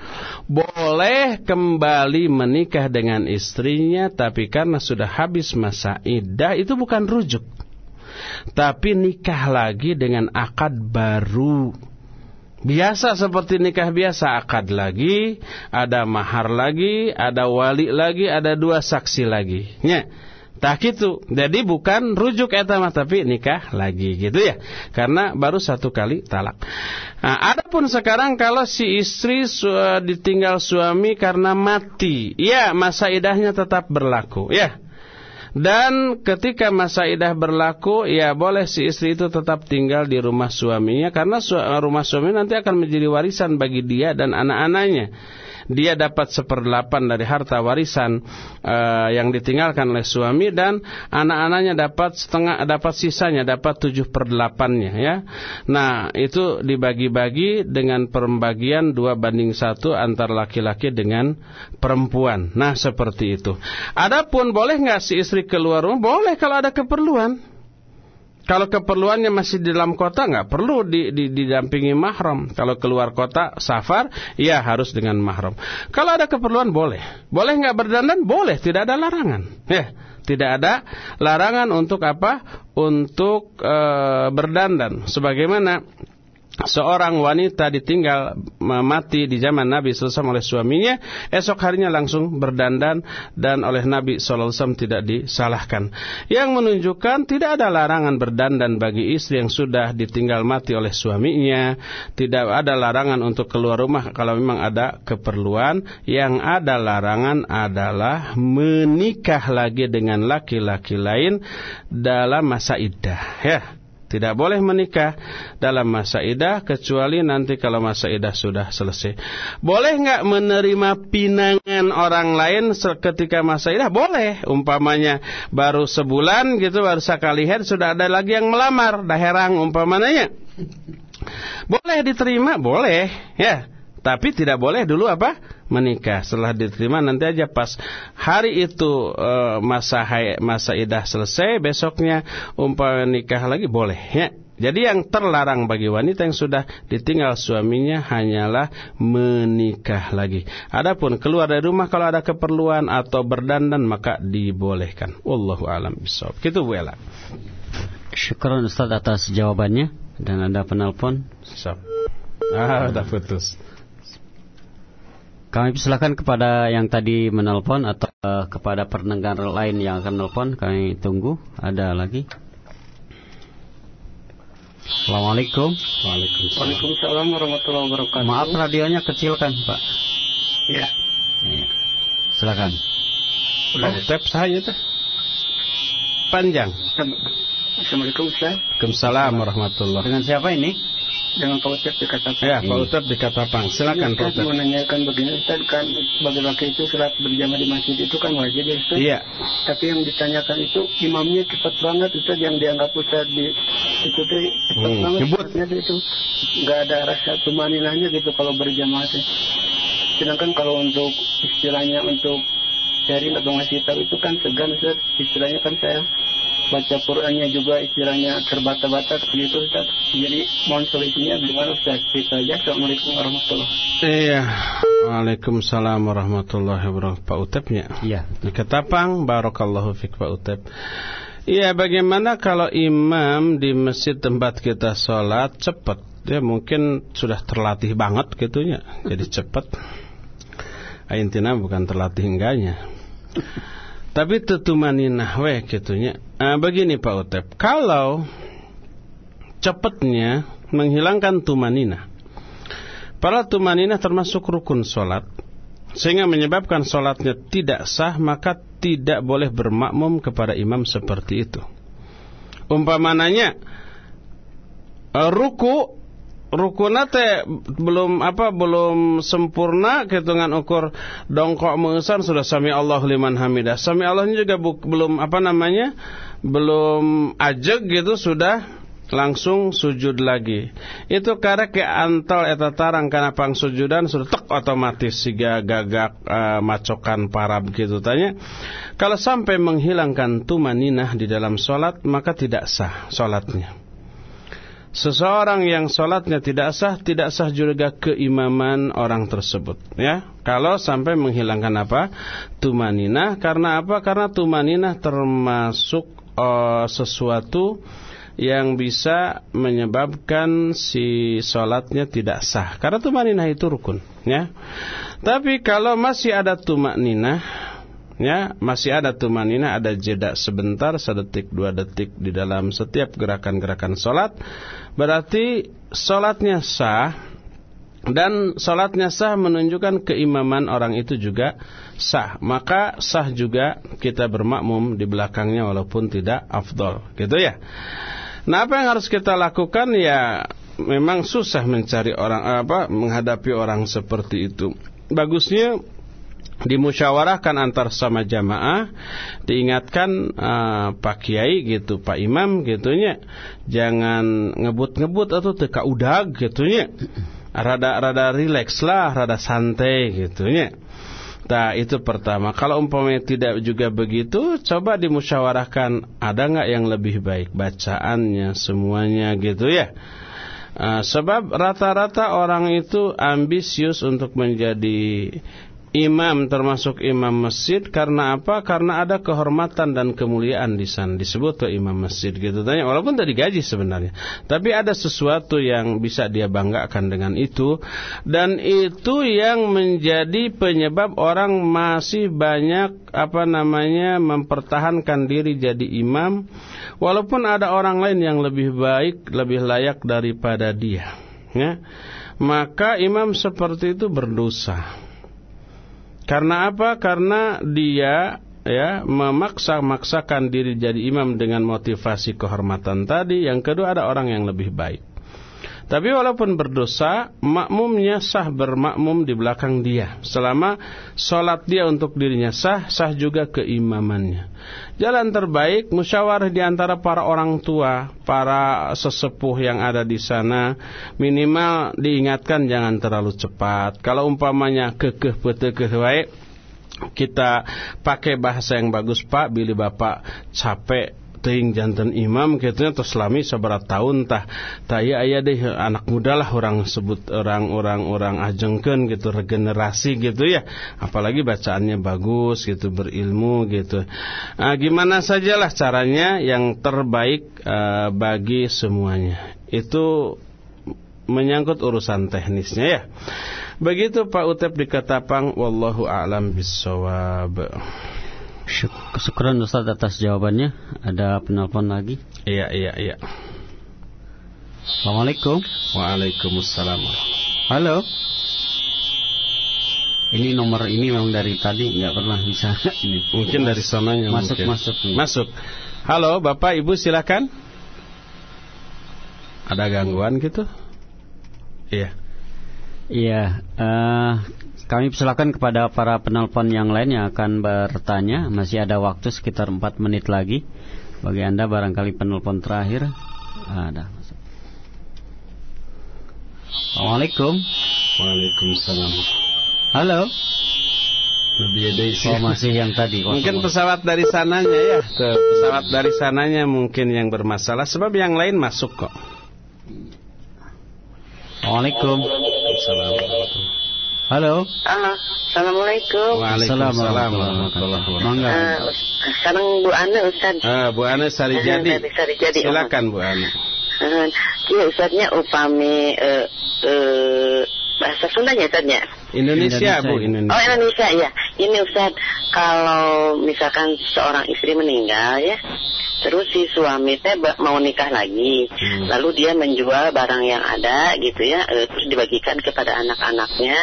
Boleh kembali menikah dengan istrinya tapi karena sudah habis masa idah itu bukan rujuk tapi nikah lagi dengan akad baru. Biasa seperti nikah biasa, akad lagi, ada mahar lagi, ada wali lagi, ada dua saksi lagi. Ya. Tak gitu. Jadi bukan rujuk etama tapi nikah lagi gitu ya. Karena baru satu kali talak. Nah, adapun sekarang kalau si istri su ditinggal suami karena mati, ya masa idahnya tetap berlaku, ya. Dan ketika masa idah berlaku, ya boleh si istri itu tetap tinggal di rumah suaminya karena rumah suami nanti akan menjadi warisan bagi dia dan anak-anaknya dia dapat seperdelapan dari harta warisan uh, yang ditinggalkan oleh suami dan anak-anaknya dapat setengah dapat sisanya dapat tujuh per delapannya ya. Nah itu dibagi-bagi dengan pembagian dua banding satu antar laki-laki dengan perempuan. Nah seperti itu. Adapun boleh nggak si istri keluar rumah? Boleh kalau ada keperluan. Kalau keperluannya masih di dalam kota nggak perlu di, di, didampingi mahram. Kalau keluar kota safar, ya harus dengan mahram. Kalau ada keperluan boleh. Boleh nggak berdandan? Boleh. Tidak ada larangan. Ya, tidak ada larangan untuk apa? Untuk e, berdandan. Sebagaimana seorang wanita ditinggal mati di zaman Nabi SAW oleh suaminya, esok harinya langsung berdandan dan oleh Nabi SAW tidak disalahkan. Yang menunjukkan tidak ada larangan berdandan bagi istri yang sudah ditinggal mati oleh suaminya, tidak ada larangan untuk keluar rumah kalau memang ada keperluan. Yang ada larangan adalah menikah lagi dengan laki-laki lain dalam masa iddah. Ya. Tidak boleh menikah dalam masa idah kecuali nanti kalau masa idah sudah selesai. Boleh nggak menerima pinangan orang lain ketika masa idah? Boleh. Umpamanya baru sebulan gitu baru sekali head sudah ada lagi yang melamar, dah herang umpamanya. Boleh diterima, boleh, ya. Tapi tidak boleh dulu apa? Menikah. Setelah diterima nanti aja pas hari itu e, masa hai, masa idah selesai, besoknya umpama nikah lagi boleh ya. Jadi yang terlarang bagi wanita yang sudah ditinggal suaminya hanyalah menikah lagi. Adapun keluar dari rumah kalau ada keperluan atau berdandan maka dibolehkan. Wallahu alam bisawab. Gitu Bu Ella. Syukur Ustaz atas jawabannya dan ada penelpon. So. Ah, udah putus. Kami silakan kepada yang tadi menelpon atau uh, kepada pendengar lain yang akan menelpon. Kami tunggu. Ada lagi? Assalamualaikum. Waalaikumsalam. Waalaikumsalam warahmatullahi wabarakatuh. Maaf radionya kecil kan, Pak? Iya. Ya. Silakan. Oh, tap saya tuh. Panjang. Assalamualaikum Ustaz. Waalaikumsalam warahmatullahi Dengan siapa ini? Dengan Pak Ustaz di Katapang. Ya, Pak Ustaz di Katapang. Silakan Pak Ustaz. mau nanyakan begini Ustaz kan bagi laki itu sholat berjamaah di masjid itu kan wajib ya Ustaz. Iya. Tapi yang ditanyakan itu imamnya cepat banget Ustaz yang dianggap Ustaz di itu tuh cepat Hmm, banget. nyebut. Itu nggak ada rasa tumaninahnya gitu kalau berjamaah sih. Sedangkan kalau untuk istilahnya untuk sharing atau ngasih tahu itu kan segan Ustaz. Istilahnya kan saya baca Qurannya juga istilahnya terbata-bata begitu Ustaz. Jadi mohon solusinya gimana Ustaz? Itu aja. Assalamualaikum warahmatullahi Iya. Waalaikumsalam warahmatullahi wabarakatuh. Pak Utepnya. Iya. Di Ketapang, barakallahu fik Pak Utep. Iya, bagaimana kalau imam di masjid tempat kita sholat cepat? Dia mungkin sudah terlatih banget gitunya, jadi cepat. Intinya bukan terlatih enggaknya. Tapi tetumaninah weh gitunya. Ah, begini Pak Utep, kalau cepatnya menghilangkan tumaninah. Para tumaninah termasuk rukun sholat Sehingga menyebabkan sholatnya tidak sah Maka tidak boleh bermakmum kepada imam seperti itu Umpamananya eh, Ruku Rukuna teh belum apa belum sempurna hitungan ukur dongkok mengesan sudah sami Allah liman hamidah. Sami Allahnya juga bu, belum apa namanya? belum ajeg gitu sudah langsung sujud lagi. Itu karek ke antal eta tarang kana pang sujudan sudah tek otomatis siga gagak uh, macokan parab gitu tanya. Kalau sampai menghilangkan tumaninah di dalam solat maka tidak sah solatnya. Seseorang yang solatnya tidak sah, tidak sah juga keimaman orang tersebut. Ya, kalau sampai menghilangkan apa? Tumaninah. Karena apa? Karena tumaninah termasuk uh, sesuatu yang bisa menyebabkan si sholatnya tidak sah. Karena tumaninah itu rukun, ya. Tapi kalau masih ada tumaninah, ya masih ada tumanina ada jeda sebentar sedetik dua detik di dalam setiap gerakan-gerakan sholat berarti sholatnya sah dan sholatnya sah menunjukkan keimaman orang itu juga sah. Maka sah juga kita bermakmum di belakangnya walaupun tidak afdol. Gitu ya. Nah apa yang harus kita lakukan? Ya memang susah mencari orang apa menghadapi orang seperti itu. Bagusnya dimusyawarahkan antar sama jamaah diingatkan uh, Pak Kiai gitu Pak Imam gitunya jangan ngebut-ngebut atau teka udag gitunya rada-rada rileks lah rada santai gitunya Nah itu pertama. Kalau umpamanya tidak juga begitu Coba dimusyawarahkan. Ada nggak yang lebih baik? Bacaannya semuanya gitu ya. Uh, Sebab rata-rata orang itu ambisius untuk menjadi imam termasuk imam masjid karena apa? Karena ada kehormatan dan kemuliaan di sana disebut ke imam masjid gitu tanya walaupun tadi gaji sebenarnya. Tapi ada sesuatu yang bisa dia banggakan dengan itu dan itu yang menjadi penyebab orang masih banyak apa namanya mempertahankan diri jadi imam walaupun ada orang lain yang lebih baik, lebih layak daripada dia. Ya. Maka imam seperti itu berdosa. Karena apa? Karena dia ya memaksa-maksakan diri jadi imam dengan motivasi kehormatan tadi. Yang kedua ada orang yang lebih baik. Tapi walaupun berdosa, makmumnya sah bermakmum di belakang dia. Selama sholat dia untuk dirinya sah, sah juga keimamannya. Jalan terbaik musyawarah di antara para orang tua, para sesepuh yang ada di sana, minimal diingatkan jangan terlalu cepat. Kalau umpamanya kekeh petekeh baik, kita pakai bahasa yang bagus Pak, bila Bapak capek ting jantan imam atau selami seberat tahun tah. Taya ayah deh anak muda lah orang sebut orang orang ajengken gitu regenerasi gitu ya. Apalagi bacaannya bagus gitu berilmu gitu. Nah, gimana sajalah caranya yang terbaik uh, bagi semuanya. Itu menyangkut urusan teknisnya ya. Begitu Pak Utep di Ketapang wallahu a'lam bissawab Syukuran Ustaz atas jawabannya. Ada penelpon lagi? Iya, iya, iya. Assalamualaikum. Waalaikumsalam. Halo. Ini nomor ini memang dari tadi nggak pernah bisa ini. Mungkin dari sananya masuk mungkin. masuk nih. Masuk. Halo, Bapak, Ibu silakan. Ada gangguan gitu? Iya. Iya, uh, kami persilakan kepada para penelpon yang lain yang akan bertanya. Masih ada waktu sekitar 4 menit lagi. Bagi Anda barangkali penelpon terakhir. Ada. Assalamualaikum. Waalaikumsalam. Halo. Lebih ada isi. Oh masih yang tadi. Mungkin pesawat dari sananya ya. Tuh, pesawat dari sananya mungkin yang bermasalah. Sebab yang lain masuk kok. Assalamualaikum. Assalamualaikum. Halo. Ah, Assalamualaikum. Waalaikumsalam Warahmatullahi warahmatullahi wabarakatuh. Mangga. Ah, sekarang Bu Ana Ustaz. Ah, Bu Ana Sarijadi. Dari Sarijadi. Silakan Bu Ana. Ah, Iya Ustaznya upami eh, eh, bahasa Sundanya Ustaznya. Indonesia, Indonesia. Bu, Oh Indonesia. Indonesia ya. Ini Ustaz, kalau misalkan seorang istri meninggal ya, terus si suami teh mau nikah lagi, Hmm. lalu dia menjual barang yang ada gitu ya, eh, terus dibagikan kepada anak-anaknya.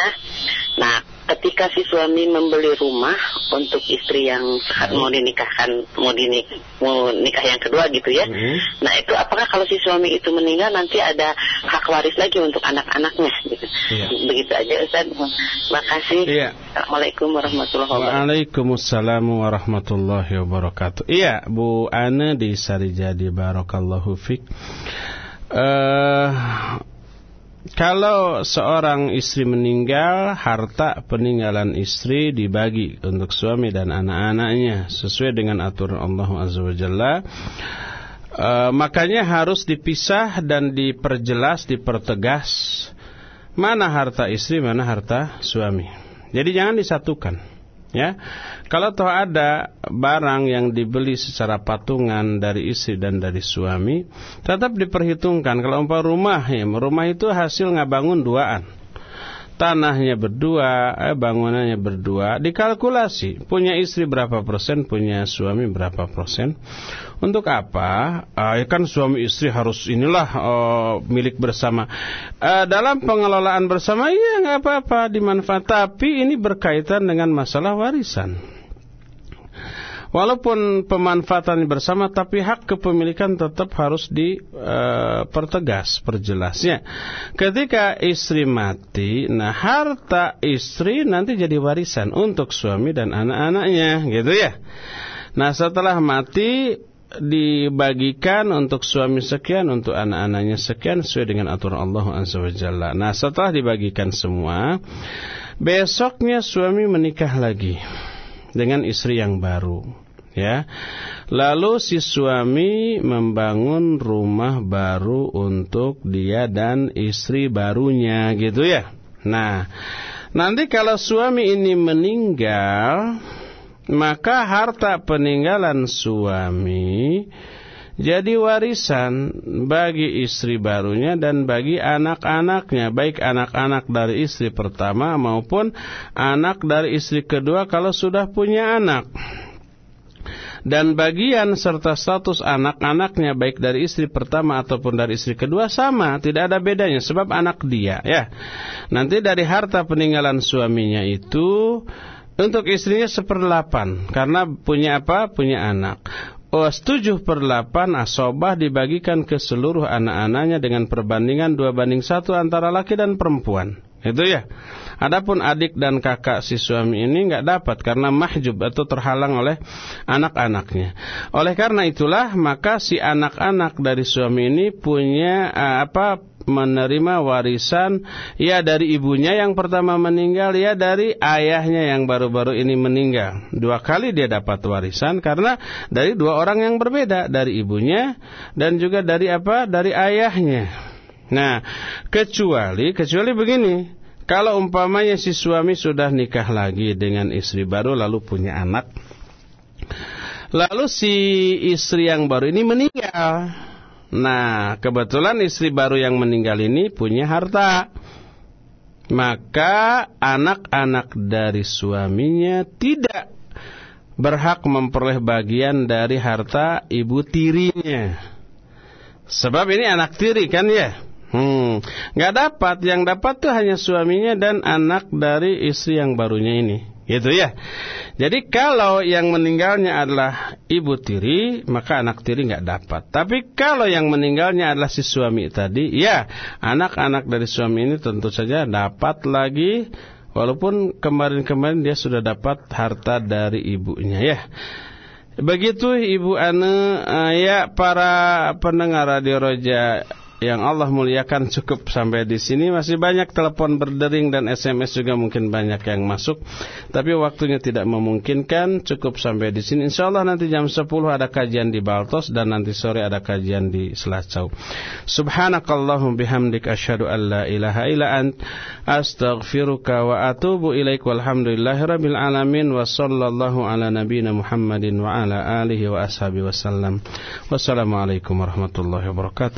Nah, ketika si suami membeli rumah untuk istri yang Hmm. mau dinikahkan, mau dinik mau nikah yang kedua gitu ya. Hmm. Nah, itu apakah kalau si suami itu meninggal nanti ada hak waris lagi untuk anak-anaknya gitu. Iya. Begitu aja Ustaz. Makasih. Iya. Assalamualaikum warahmatullahi wabarakatuh. Waalaikumsalam warahmatullahi wabarakatuh. Iya, Bu Ana di Sarijadi Barakallahu Fik. Eh, kalau seorang istri meninggal, harta peninggalan istri dibagi untuk suami dan anak-anaknya sesuai dengan aturan Allah Azza wa Jalla. Eh, makanya harus dipisah dan diperjelas, dipertegas mana harta istri, mana harta suami. Jadi jangan disatukan. Ya, kalau toh ada barang yang dibeli secara patungan dari istri dan dari suami, tetap diperhitungkan. Kalau umpah rumah, ya, rumah itu hasil ngabangun duaan. Tanahnya berdua, eh, bangunannya berdua, dikalkulasi punya istri berapa persen, punya suami berapa persen. Untuk apa? Uh, kan suami istri harus inilah uh, milik bersama. Uh, dalam pengelolaan bersama, iya nggak apa-apa dimanfaat. Tapi ini berkaitan dengan masalah warisan. Walaupun pemanfaatan bersama tapi hak kepemilikan tetap harus dipertegas, uh, perjelasnya. Ketika istri mati, nah harta istri nanti jadi warisan untuk suami dan anak-anaknya, gitu ya. Nah setelah mati dibagikan untuk suami sekian, untuk anak-anaknya sekian sesuai dengan aturan Allah Azza Nah, setelah dibagikan semua, besoknya suami menikah lagi dengan istri yang baru ya lalu si suami membangun rumah baru untuk dia dan istri barunya gitu ya nah nanti kalau suami ini meninggal maka harta peninggalan suami jadi warisan bagi istri barunya dan bagi anak-anaknya, baik anak-anak dari istri pertama maupun anak dari istri kedua kalau sudah punya anak. Dan bagian serta status anak-anaknya baik dari istri pertama ataupun dari istri kedua sama, tidak ada bedanya sebab anak dia ya. Nanti dari harta peninggalan suaminya itu untuk istrinya seperdelapan karena punya apa? Punya anak. Was tujuh per delapan asobah dibagikan ke seluruh anak-anaknya dengan perbandingan dua banding satu antara laki dan perempuan. Itu ya. Adapun adik dan kakak si suami ini nggak dapat karena mahjub atau terhalang oleh anak-anaknya. Oleh karena itulah maka si anak-anak dari suami ini punya uh, apa menerima warisan ya dari ibunya yang pertama meninggal ya dari ayahnya yang baru-baru ini meninggal. Dua kali dia dapat warisan karena dari dua orang yang berbeda, dari ibunya dan juga dari apa? Dari ayahnya. Nah, kecuali kecuali begini, kalau umpamanya si suami sudah nikah lagi dengan istri baru lalu punya anak. Lalu si istri yang baru ini meninggal. Nah, kebetulan istri baru yang meninggal ini punya harta. Maka anak-anak dari suaminya tidak berhak memperoleh bagian dari harta ibu tirinya. Sebab ini anak tiri kan ya. Hmm, nggak dapat. Yang dapat tuh hanya suaminya dan anak dari istri yang barunya ini. Gitu ya. Jadi kalau yang meninggalnya adalah ibu tiri, maka anak tiri nggak dapat. Tapi kalau yang meninggalnya adalah si suami tadi, ya anak-anak dari suami ini tentu saja dapat lagi, walaupun kemarin-kemarin dia sudah dapat harta dari ibunya ya. Begitu Ibu Ane, uh, ya para pendengar Radio Roja yang Allah muliakan cukup sampai di sini. Masih banyak telepon berdering dan SMS juga mungkin banyak yang masuk. Tapi waktunya tidak memungkinkan. Cukup sampai di sini. Insyaallah nanti jam 10 ada kajian di Baltos dan nanti sore ada kajian di Selacau. Subhanakallahum bihamdik. Asyhadu an la ilaha illa ant. Astaghfiruka wa atubu ilaik. Walhamdulillahirabbil alamin. Wa sallallahu ala nabiyyina Muhammadin wa ala alihi wa ashabihi wasallam wassalamualaikum warahmatullahi wabarakatuh